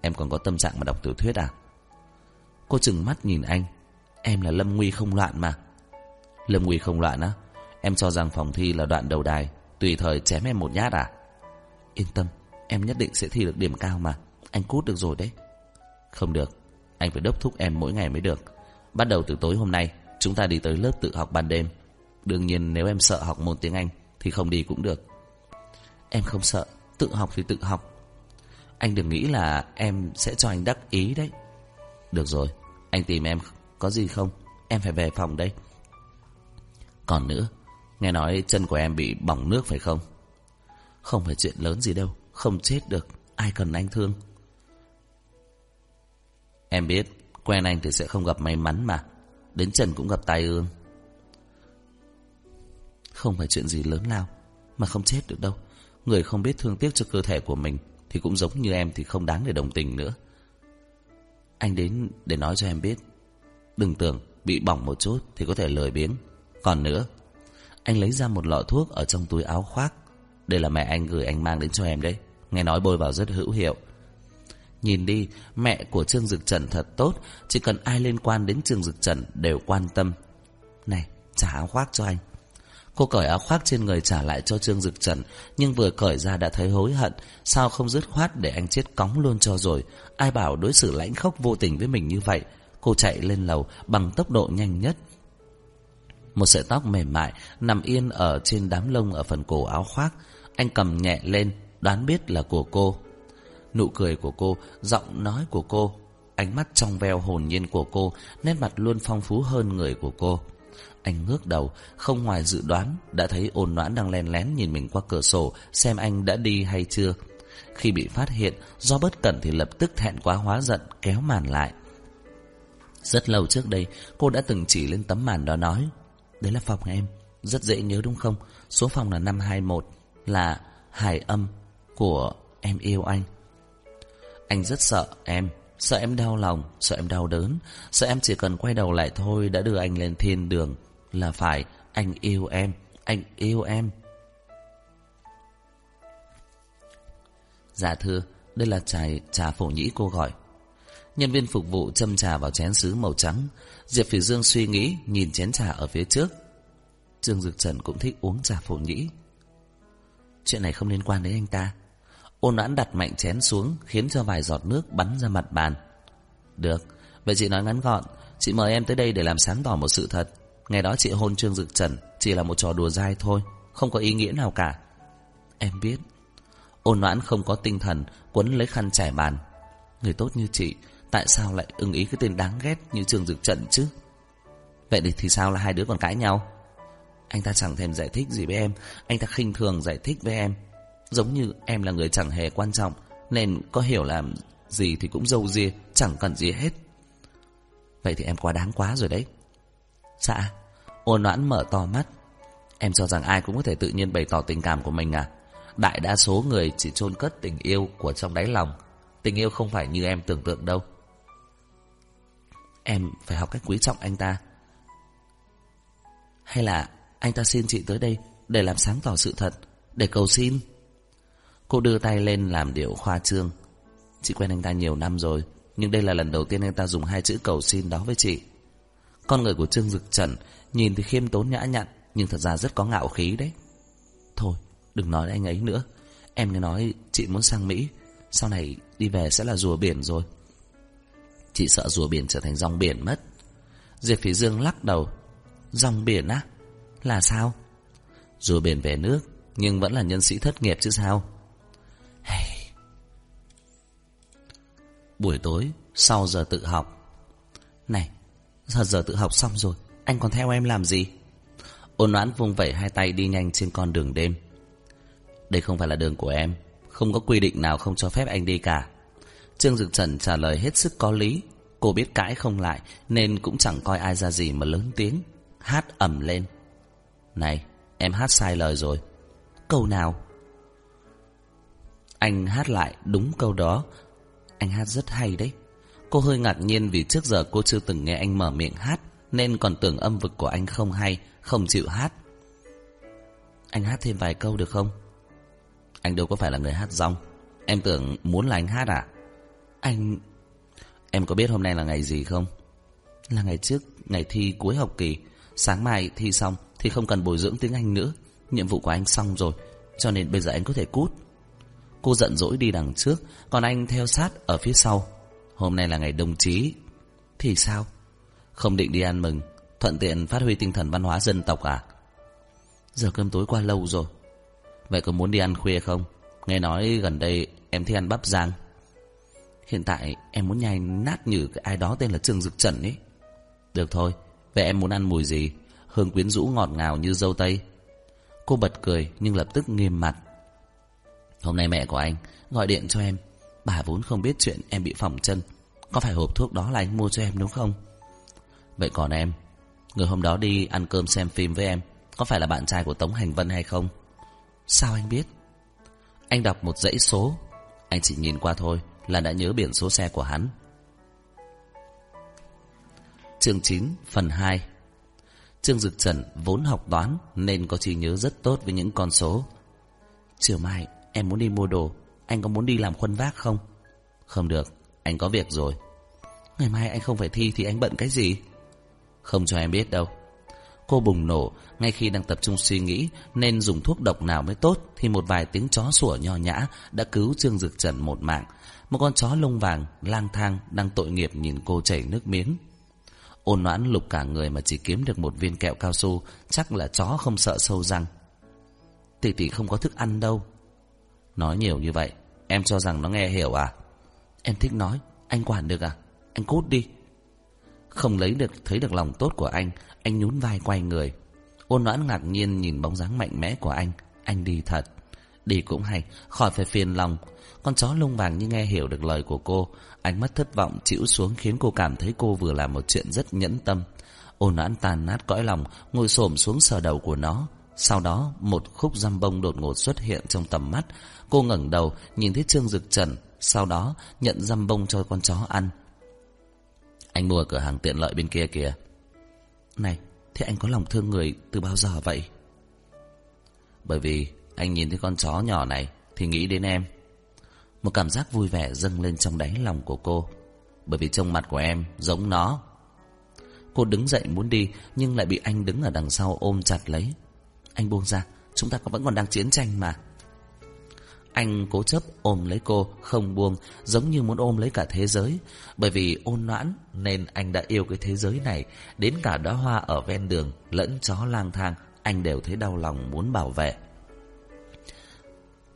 A: Em còn có tâm trạng mà đọc tiểu thuyết à Cô chừng mắt nhìn anh. Em là Lâm Nguy không loạn mà. Lâm Nguy không loạn á? Em cho rằng phòng thi là đoạn đầu đài, Tùy thời chém em một nhát à? Yên tâm, Em nhất định sẽ thi được điểm cao mà. Anh cút được rồi đấy. Không được, Anh phải đốc thúc em mỗi ngày mới được. Bắt đầu từ tối hôm nay, Chúng ta đi tới lớp tự học ban đêm. Đương nhiên nếu em sợ học môn tiếng Anh Thì không đi cũng được. Em không sợ, Tự học thì tự học. Anh đừng nghĩ là em sẽ cho anh đắc ý đấy. Được rồi, Anh tìm em có gì không? Em phải về phòng đây. Còn nữa, Nghe nói chân của em bị bỏng nước phải không? Không phải chuyện lớn gì đâu, Không chết được, Ai cần anh thương? Em biết, Quen anh thì sẽ không gặp may mắn mà, Đến Trần cũng gặp tai ương. Không phải chuyện gì lớn lao, Mà không chết được đâu. Người không biết thương tiếc cho cơ thể của mình Thì cũng giống như em thì không đáng để đồng tình nữa. Anh đến để nói cho em biết. Đừng tưởng bị bỏng một chút Thì có thể lười biếng. Còn nữa Anh lấy ra một lọ thuốc ở trong túi áo khoác. Đây là mẹ anh gửi anh mang đến cho em đấy. Nghe nói bôi vào rất hữu hiệu. Nhìn đi, mẹ của Trương Dực Trần thật tốt, chỉ cần ai liên quan đến Trương Dực Trần đều quan tâm. Này, trả áo khoác cho anh. Cô cởi áo khoác trên người trả lại cho Trương Dực Trần, nhưng vừa cởi ra đã thấy hối hận, sao không dứt khoát để anh chết cóng luôn cho rồi. Ai bảo đối xử lãnh khốc vô tình với mình như vậy. Cô chạy lên lầu bằng tốc độ nhanh nhất. Một sợi tóc mềm mại nằm yên ở trên đám lông ở phần cổ áo khoác. Anh cầm nhẹ lên, đoán biết là của cô. Nụ cười của cô, giọng nói của cô, ánh mắt trong veo hồn nhiên của cô, nét mặt luôn phong phú hơn người của cô. Anh ngước đầu, không ngoài dự đoán, đã thấy ôn noãn đang len lén nhìn mình qua cửa sổ, xem anh đã đi hay chưa. Khi bị phát hiện, do bất cẩn thì lập tức thẹn quá hóa giận, kéo màn lại. Rất lâu trước đây, cô đã từng chỉ lên tấm màn đó nói, Đấy là phòng em, rất dễ nhớ đúng không? Số phòng là 521, là hải âm của em yêu anh. Anh rất sợ em Sợ em đau lòng, sợ em đau đớn Sợ em chỉ cần quay đầu lại thôi Đã đưa anh lên thiên đường là phải, anh yêu em Anh yêu em. Dạ thưa Đây là trà, trà phổ nhĩ cô gọi. Nhân viên phục vụ châm trà vào chén sứ màu trắng. Diệp Phỉ Dương suy nghĩ Nhìn chén trà ở phía trước. Trương Dực Trần cũng thích uống trà phổ nhĩ. Chuyện này không liên quan đến anh ta. Ôn noãn đặt mạnh chén xuống Khiến cho vài giọt nước bắn ra mặt bàn. Được Vậy chị nói ngắn gọn. Chị mời em tới đây để làm sáng tỏ một sự thật. Ngày đó chị hôn Trương Dực Trần Chỉ là một trò đùa dai thôi, Không có ý nghĩa nào cả. Em biết, Ôn noãn không có tinh thần, Quấn lấy khăn trải bàn. Người tốt như chị, Tại sao lại ưng ý cái tên đáng ghét như Trương Dực trần chứ? Vậy thì sao là hai đứa còn cãi nhau? Anh ta chẳng thèm giải thích gì với em, Anh ta khinh thường giải thích với em. Giống như em là người chẳng hề quan trọng, Nên có hiểu làm gì thì cũng dâu ria Chẳng cần gì hết. Vậy thì em quá đáng quá rồi đấy. Dạ. Ôn noãn mở to mắt. Em cho rằng ai cũng có thể tự nhiên bày tỏ tình cảm của mình à? Đại đa số người chỉ chôn cất tình yêu của trong đáy lòng. Tình yêu không phải như em tưởng tượng đâu. Em phải học cách quý trọng anh ta. Hay là anh ta xin chị tới đây Để làm sáng tỏ sự thật, Để cầu xin? Cô đưa tay lên làm điệu khoa trương. Chị quen anh ta nhiều năm rồi, Nhưng đây là lần đầu tiên anh ta dùng hai chữ cầu xin đó với chị. Con người của Trương Dực Trần Nhìn thì khiêm tốn nhã nhặn, Nhưng thật ra rất có ngạo khí đấy. Thôi, đừng nói anh ấy nữa. Em nghe nói chị muốn sang Mỹ, Sau này đi về sẽ là rùa biển rồi. Chị sợ rùa biển trở thành dòng biển mất. Diệp Phỉ Dương lắc đầu. Dòng biển á? Là sao? Rùa biển về nước, Nhưng vẫn là nhân sĩ thất nghiệp chứ sao? Hey. Buổi tối, Sau giờ tự học. Này Giờ giờ tự học xong rồi, Anh còn theo em làm gì? Ôn oán vung vẩy hai tay đi nhanh trên con đường đêm. Đây không phải là đường của em, Không có quy định nào không cho phép anh đi cả. Trương Dực Trần trả lời hết sức có lý. Cô biết cãi không lại, Nên cũng chẳng coi ai ra gì mà lớn tiếng, Hát ẩm lên. Này, em hát sai lời rồi. Câu nào? Anh hát lại đúng câu đó. Anh hát rất hay đấy. Cô hơi ngạc nhiên vì trước giờ cô chưa từng nghe anh mở miệng hát Nên còn tưởng âm vực của anh không hay Không chịu hát. Anh hát thêm vài câu được không? Anh đâu có phải là người hát rong. Em tưởng muốn là anh hát à? Anh... Em có biết hôm nay là ngày gì không? Là ngày trước, ngày thi cuối học kỳ. Sáng mai thi xong Thì không cần bồi dưỡng tiếng Anh nữa. Nhiệm vụ của anh xong rồi Cho nên bây giờ anh có thể cút. Cô giận dỗi đi đằng trước Còn anh theo sát ở phía sau. Hôm nay là ngày đồng chí Thì sao? Không định đi ăn mừng Thuận tiện phát huy tinh thần văn hóa dân tộc à? Giờ cơm tối qua lâu rồi Vậy có muốn đi ăn khuya không? Nghe nói gần đây em thích ăn bắp rang Hiện tại em muốn nhai nát như cái ai đó tên là Trương Dực Trần ấy. Được thôi, vậy em muốn ăn mùi gì? Hương quyến rũ ngọt ngào như dâu tây. Cô bật cười nhưng lập tức nghiêm mặt. Hôm nay mẹ của anh gọi điện cho em. Bà vốn không biết chuyện em bị phỏng chân. Có phải hộp thuốc đó là anh mua cho em đúng không? Vậy còn em, người hôm đó đi ăn cơm xem phim với em, có phải là bạn trai của Tống Hành Vân hay không? Sao anh biết? Anh đọc một dãy số, anh chỉ nhìn qua thôi là đã nhớ biển số xe của hắn. Chương 9 phần 2 Trương Dực Trần vốn học toán nên có trí nhớ rất tốt với những con số. Chiều mai em muốn đi mua đồ, anh có muốn đi làm khuân vác không? Không được, anh có việc rồi. Ngày mai anh không phải thi thì anh bận cái gì? Không cho em biết đâu. Cô bùng nổ ngay khi đang tập trung suy nghĩ nên dùng thuốc độc nào mới tốt thì một vài tiếng chó sủa nho nhã đã cứu Trương Dực Trần một mạng một con chó lông vàng lang thang đang tội nghiệp nhìn cô chảy nước miếng. Ôn noãn lục cả người mà chỉ kiếm được một viên kẹo cao su, chắc là chó không sợ sâu răng. Tỷ tỷ không có thức ăn đâu. Nói nhiều như vậy, em cho rằng nó nghe hiểu à? Em thích nói, anh quản được à? Anh cút đi. Không lấy được thấy được lòng tốt của anh, anh nhún vai quay người. Ôn noãn ngạc nhiên nhìn bóng dáng mạnh mẽ của anh, anh đi thật. Đi cũng hay, khỏi phải phiền lòng, con chó lông vàng như nghe hiểu được lời của cô Ánh mắt thất vọng chịu xuống khiến cô cảm thấy cô vừa làm một chuyện rất nhẫn tâm Ôn noãn tàn nát cõi lòng Ngồi xổm xuống sờ đầu của nó sau đó, một khúc răm bông đột ngột xuất hiện trong tầm mắt. Cô ngẩng đầu, nhìn thấy Trương Dực Trần, Sau đó nhận răm bông cho con chó ăn. Anh mua ở cửa hàng tiện lợi bên kia kìa. Này, Thế anh có lòng thương người từ bao giờ vậy? Bởi vì anh nhìn thấy con chó nhỏ này Thì nghĩ đến em. Một cảm giác vui vẻ dâng lên trong đáy lòng của cô. Bởi vì trông mặt của em giống nó. Cô đứng dậy muốn đi, Nhưng lại bị anh đứng ở đằng sau ôm chặt lấy. Anh buông ra, Chúng ta vẫn còn đang chiến tranh mà. Anh cố chấp ôm lấy cô, Không buông, Giống như muốn ôm lấy cả thế giới. Bởi vì ôn noãn Nên anh đã yêu cái thế giới này. Đến cả đóa hoa ở ven đường, Lẫn chó lang thang, Anh đều thấy đau lòng muốn bảo vệ.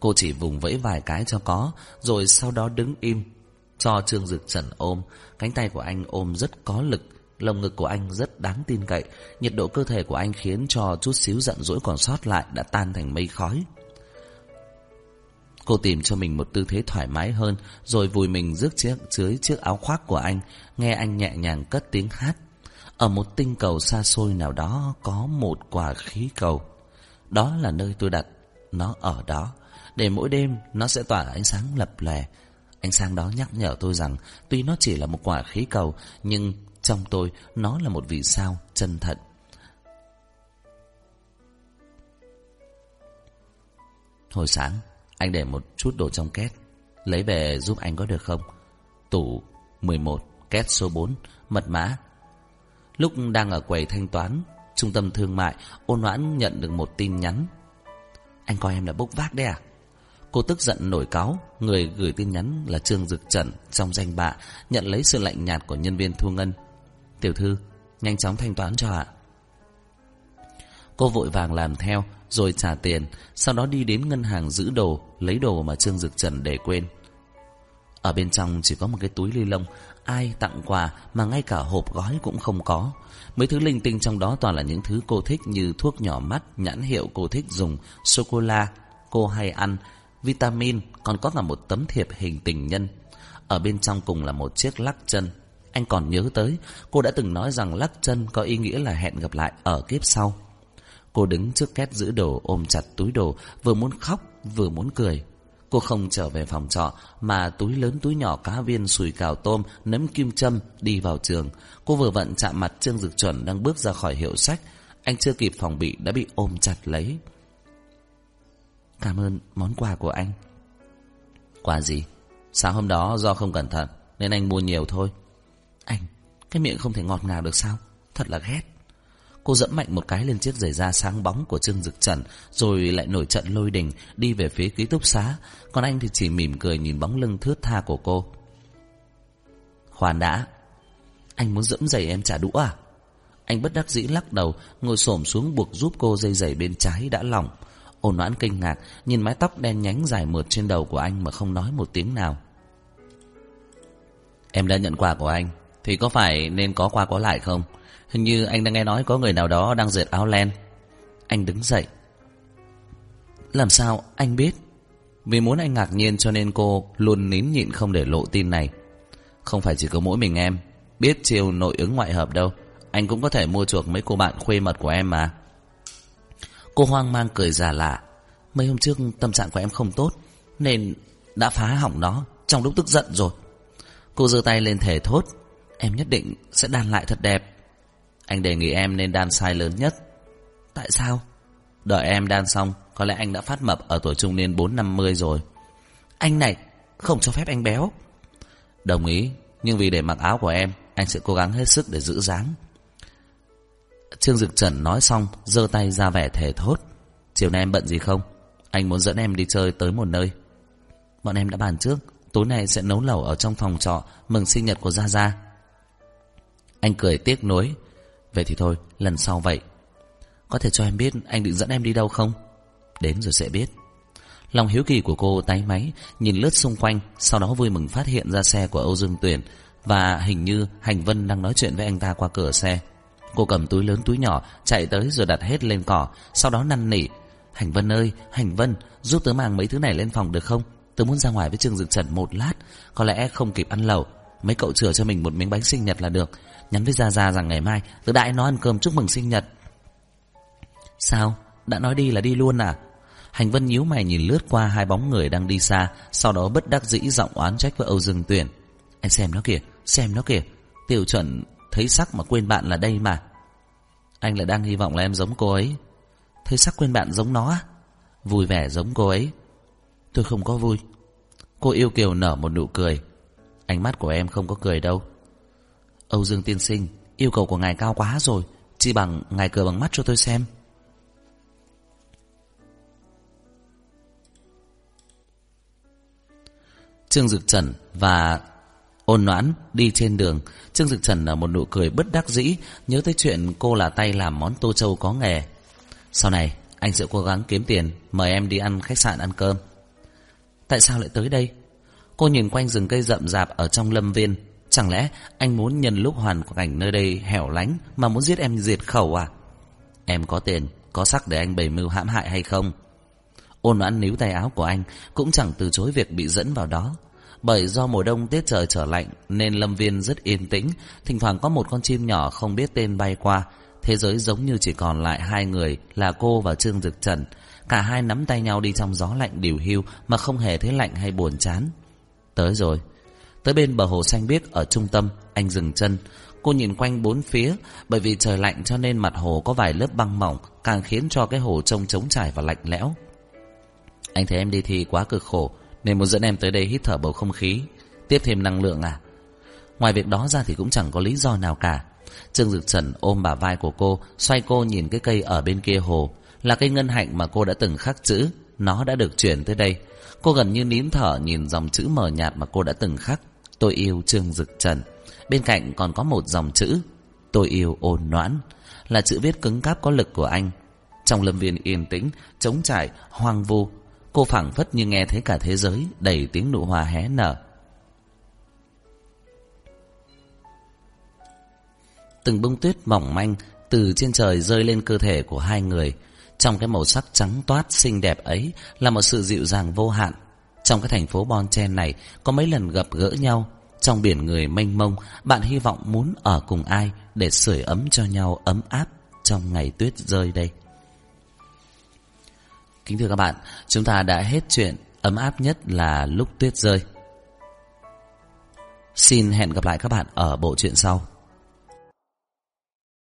A: Cô chỉ vùng vẫy vài cái cho có, Rồi sau đó đứng im, Cho Trương Dực Trần ôm. Cánh tay của anh ôm rất có lực Lồng ngực của anh rất đáng tin cậy. Nhiệt độ cơ thể của anh khiến cho chút xíu giận dỗi còn sót lại Đã tan thành mây khói. Cô tìm cho mình một tư thế thoải mái hơn, Rồi vùi mình rước chiếc, dưới chiếc áo khoác của anh, Nghe anh nhẹ nhàng cất tiếng hát. Ở một tinh cầu xa xôi nào đó Có một quả khí cầu. Đó là nơi tôi đặt Nó ở đó. Để mỗi đêm, nó sẽ tỏa ánh sáng lập lè. Ánh sáng đó nhắc nhở tôi rằng Tuy nó chỉ là một quả khí cầu, Nhưng trong tôi, nó là một vì sao chân thật. Hồi sáng, anh để một chút đồ trong két, Lấy về giúp anh có được không? Tủ 11 Két số 4 Mật mã. Lúc đang ở quầy thanh toán, Trung tâm thương mại Ôn noãn nhận được một tin nhắn. Anh coi em là bốc vác đấy à? Cô tức giận nổi cáo Người gửi tin nhắn là Trương Dực Trần Trong danh bạ Nhận lấy sự lạnh nhạt của nhân viên thu ngân. Tiểu thư, Nhanh chóng thanh toán cho ạ. Cô vội vàng làm theo, Rồi trả tiền, Sau đó đi đến ngân hàng giữ đồ, Lấy đồ mà Trương Dực Trần để quên. Ở bên trong chỉ có một cái túi ly lông, Ai tặng quà Mà ngay cả hộp gói cũng không có. Mấy thứ linh tinh trong đó toàn là những thứ cô thích Như thuốc nhỏ mắt, Nhãn hiệu cô thích dùng, Sô-cô-la, Cô hay ăn, Vitamin, Còn có cả một tấm thiệp hình tình nhân. Ở bên trong cùng là một chiếc lắc chân. Anh còn nhớ tới, Cô đã từng nói rằng lắc chân có ý nghĩa là hẹn gặp lại ở kiếp sau. Cô đứng trước két giữ đồ, ôm chặt túi đồ, Vừa muốn khóc, vừa muốn cười. Cô không trở về phòng trọ, Mà túi lớn túi nhỏ cá viên sùi cào tôm, Nấm kim châm đi vào trường. Cô vừa vặn chạm mặt Trương Dực Chuẩn Đang bước ra khỏi hiệu sách. Anh chưa kịp phòng bị, đã bị ôm chặt lấy. Cảm ơn món quà của anh. Quà gì? Sáng hôm đó do không cẩn thận, Nên anh mua nhiều thôi. Anh, Cái miệng không thể ngọt ngào được sao? Thật là ghét. Cô dẫm mạnh một cái lên chiếc giày da sáng bóng của Trương Dực Trần, Rồi lại nổi trận lôi đình, Đi về phía ký túc xá. Còn anh thì chỉ mỉm cười nhìn bóng lưng thướt tha của cô. Khoan đã, Anh muốn dẫm giày em trả đũa à? Anh bất đắc dĩ lắc đầu, Ngồi xổm xuống buộc giúp cô dây giày bên trái đã lỏng. Ôn noãn kinh ngạc, Nhìn mái tóc đen nhánh dài mượt trên đầu của anh Mà không nói một tiếng nào. Em đã nhận quà của anh. Thì có phải nên có qua có lại không? Hình như anh đang nghe nói có người nào đó đang dệt áo len. Anh đứng dậy. Làm sao anh biết? Vì muốn anh ngạc nhiên cho nên cô Luôn nín nhịn không để lộ tin này. Không phải chỉ có mỗi mình em. Biết chiều nội ứng ngoại hợp đâu. Anh cũng có thể mua chuộc mấy cô bạn khuê mật của em mà. Cô hoang mang cười già lạ. Mấy hôm trước tâm trạng của em không tốt, Nên đã phá hỏng nó. Trong lúc tức giận rồi. Cô giơ tay lên thể thốt. Em nhất định sẽ đan lại thật đẹp. Anh đề nghị em nên đan sai lớn nhất. Tại sao? Đợi em đan xong, Có lẽ anh đã phát mập ở tuổi trung niên 4-50 rồi. Anh này, Không cho phép anh béo. Đồng ý, Nhưng vì để mặc áo của em, Anh sẽ cố gắng hết sức để giữ dáng. Trương Dực Trần nói xong, giơ tay ra vẻ thề thốt. Chiều nay em bận gì không? Anh muốn dẫn em đi chơi tới một nơi. Bọn em đã bàn trước, Tối nay sẽ nấu lẩu ở trong phòng trọ Mừng sinh nhật của Gia Gia. Anh cười tiếc nuối. Vậy thì thôi, lần sau vậy. Có thể cho em biết anh định dẫn em đi đâu không? Đến rồi sẽ biết. Lòng hiếu kỳ của cô tái máy, Nhìn lướt xung quanh, Sau đó vui mừng phát hiện ra xe của Âu Dương Tuyển Và hình như Hành Vân đang nói chuyện với anh ta qua cửa xe. Cô cầm túi lớn túi nhỏ, Chạy tới rồi đặt hết lên cỏ, Sau đó năn nỉ. Hành Vân ơi, Hành Vân, Giúp tớ mang mấy thứ này lên phòng được không? Tớ muốn ra ngoài với Trương Dực Trần một lát, Có lẽ không kịp ăn lẩu. Mấy cậu chừa cho mình một miếng bánh sinh nhật là được. Nhắn với Gia Gia rằng ngày mai Tớ đại nó ăn cơm chúc mừng sinh nhật. Sao? Đã nói đi là đi luôn à? Hành Vân nhíu mày nhìn lướt qua hai bóng người đang đi xa, Sau đó bất đắc dĩ giọng oán trách với Âu Dương Tuyển Anh xem nó kìa, Xem nó kìa. Tiểu chuẩn Thấy sắc mà quên bạn là đây mà. Anh lại đang hy vọng là em giống cô ấy. Thấy sắc quên bạn giống nó Vui vẻ giống cô ấy. Tôi không có vui. Cô yêu kiều nở một nụ cười. Ánh mắt của em không có cười đâu. Âu Dương tiên sinh, Yêu cầu của ngài cao quá rồi Chỉ bằng ngài cửa bằng mắt cho tôi xem. Trương Dực Trần và ôn noãn đi trên đường. Trương Dực Trần nở một nụ cười bất đắc dĩ, Nhớ tới chuyện cô là tay làm món tô châu có nghề. Sau này, anh sẽ cố gắng kiếm tiền, Mời em đi ăn khách sạn ăn cơm. Tại sao lại tới đây? Cô nhìn quanh rừng cây rậm rạp ở trong lâm viên. Chẳng lẽ anh muốn nhân lúc hoàn cảnh nơi đây hẻo lánh Mà muốn giết em diệt khẩu à? Em có tiền, Có sắc để anh bày mưu hãm hại hay không? Ôn noãn níu tay áo của anh, Cũng chẳng từ chối việc bị dẫn vào đó. Bởi do mùa đông tiết trời trở lạnh, Nên lâm viên rất yên tĩnh. Thỉnh thoảng có một con chim nhỏ không biết tên bay qua. Thế giới giống như chỉ còn lại hai người, Là cô và Trương Dực Trần. Cả hai nắm tay nhau đi trong gió lạnh điều hưu Mà không hề thấy lạnh hay buồn chán. Tới rồi Tới bên bờ hồ xanh biếc ở trung tâm, Anh dừng chân. Cô nhìn quanh bốn phía, Bởi vì trời lạnh cho nên mặt hồ có vài lớp băng mỏng, Càng khiến cho cái hồ trông trống trải và lạnh lẽo. Anh thấy em đi thi quá cực khổ, Nên muốn dẫn em tới đây hít thở bầu không khí. Tiếp thêm năng lượng à? Ngoài việc đó ra thì cũng chẳng có lý do nào cả. Trương Dực Trần ôm bả vai của cô, Xoay cô nhìn cái cây ở bên kia hồ. Là cây ngân hạnh mà cô đã từng khắc chữ, Nó đã được chuyển tới đây. Cô gần như nín thở nhìn dòng chữ mờ nhạt mà cô đã từng khắc. Tôi yêu Trương Dực Trần. Bên cạnh còn có một dòng chữ Tôi yêu ôn noãn Là chữ viết cứng cáp có lực của anh. Trong lâm viên yên tĩnh Trống trải, hoang vu Cô phảng phất như nghe thấy cả thế giới Đầy tiếng nụ hoa hé nở. Từng bông tuyết mỏng manh Từ trên trời rơi lên cơ thể của hai người. Trong cái màu sắc trắng toát xinh đẹp ấy Là một sự dịu dàng vô hạn. Trong cái thành phố Bon Chen này, Có mấy lần gặp gỡ nhau. Trong biển người mênh mông, Bạn hy vọng muốn ở cùng ai Để sưởi ấm cho nhau ấm áp Trong ngày tuyết rơi đây? Kính thưa các bạn, Chúng ta đã hết chuyện Ấm áp nhất là lúc tuyết rơi. Xin hẹn gặp lại các bạn ở bộ truyện sau.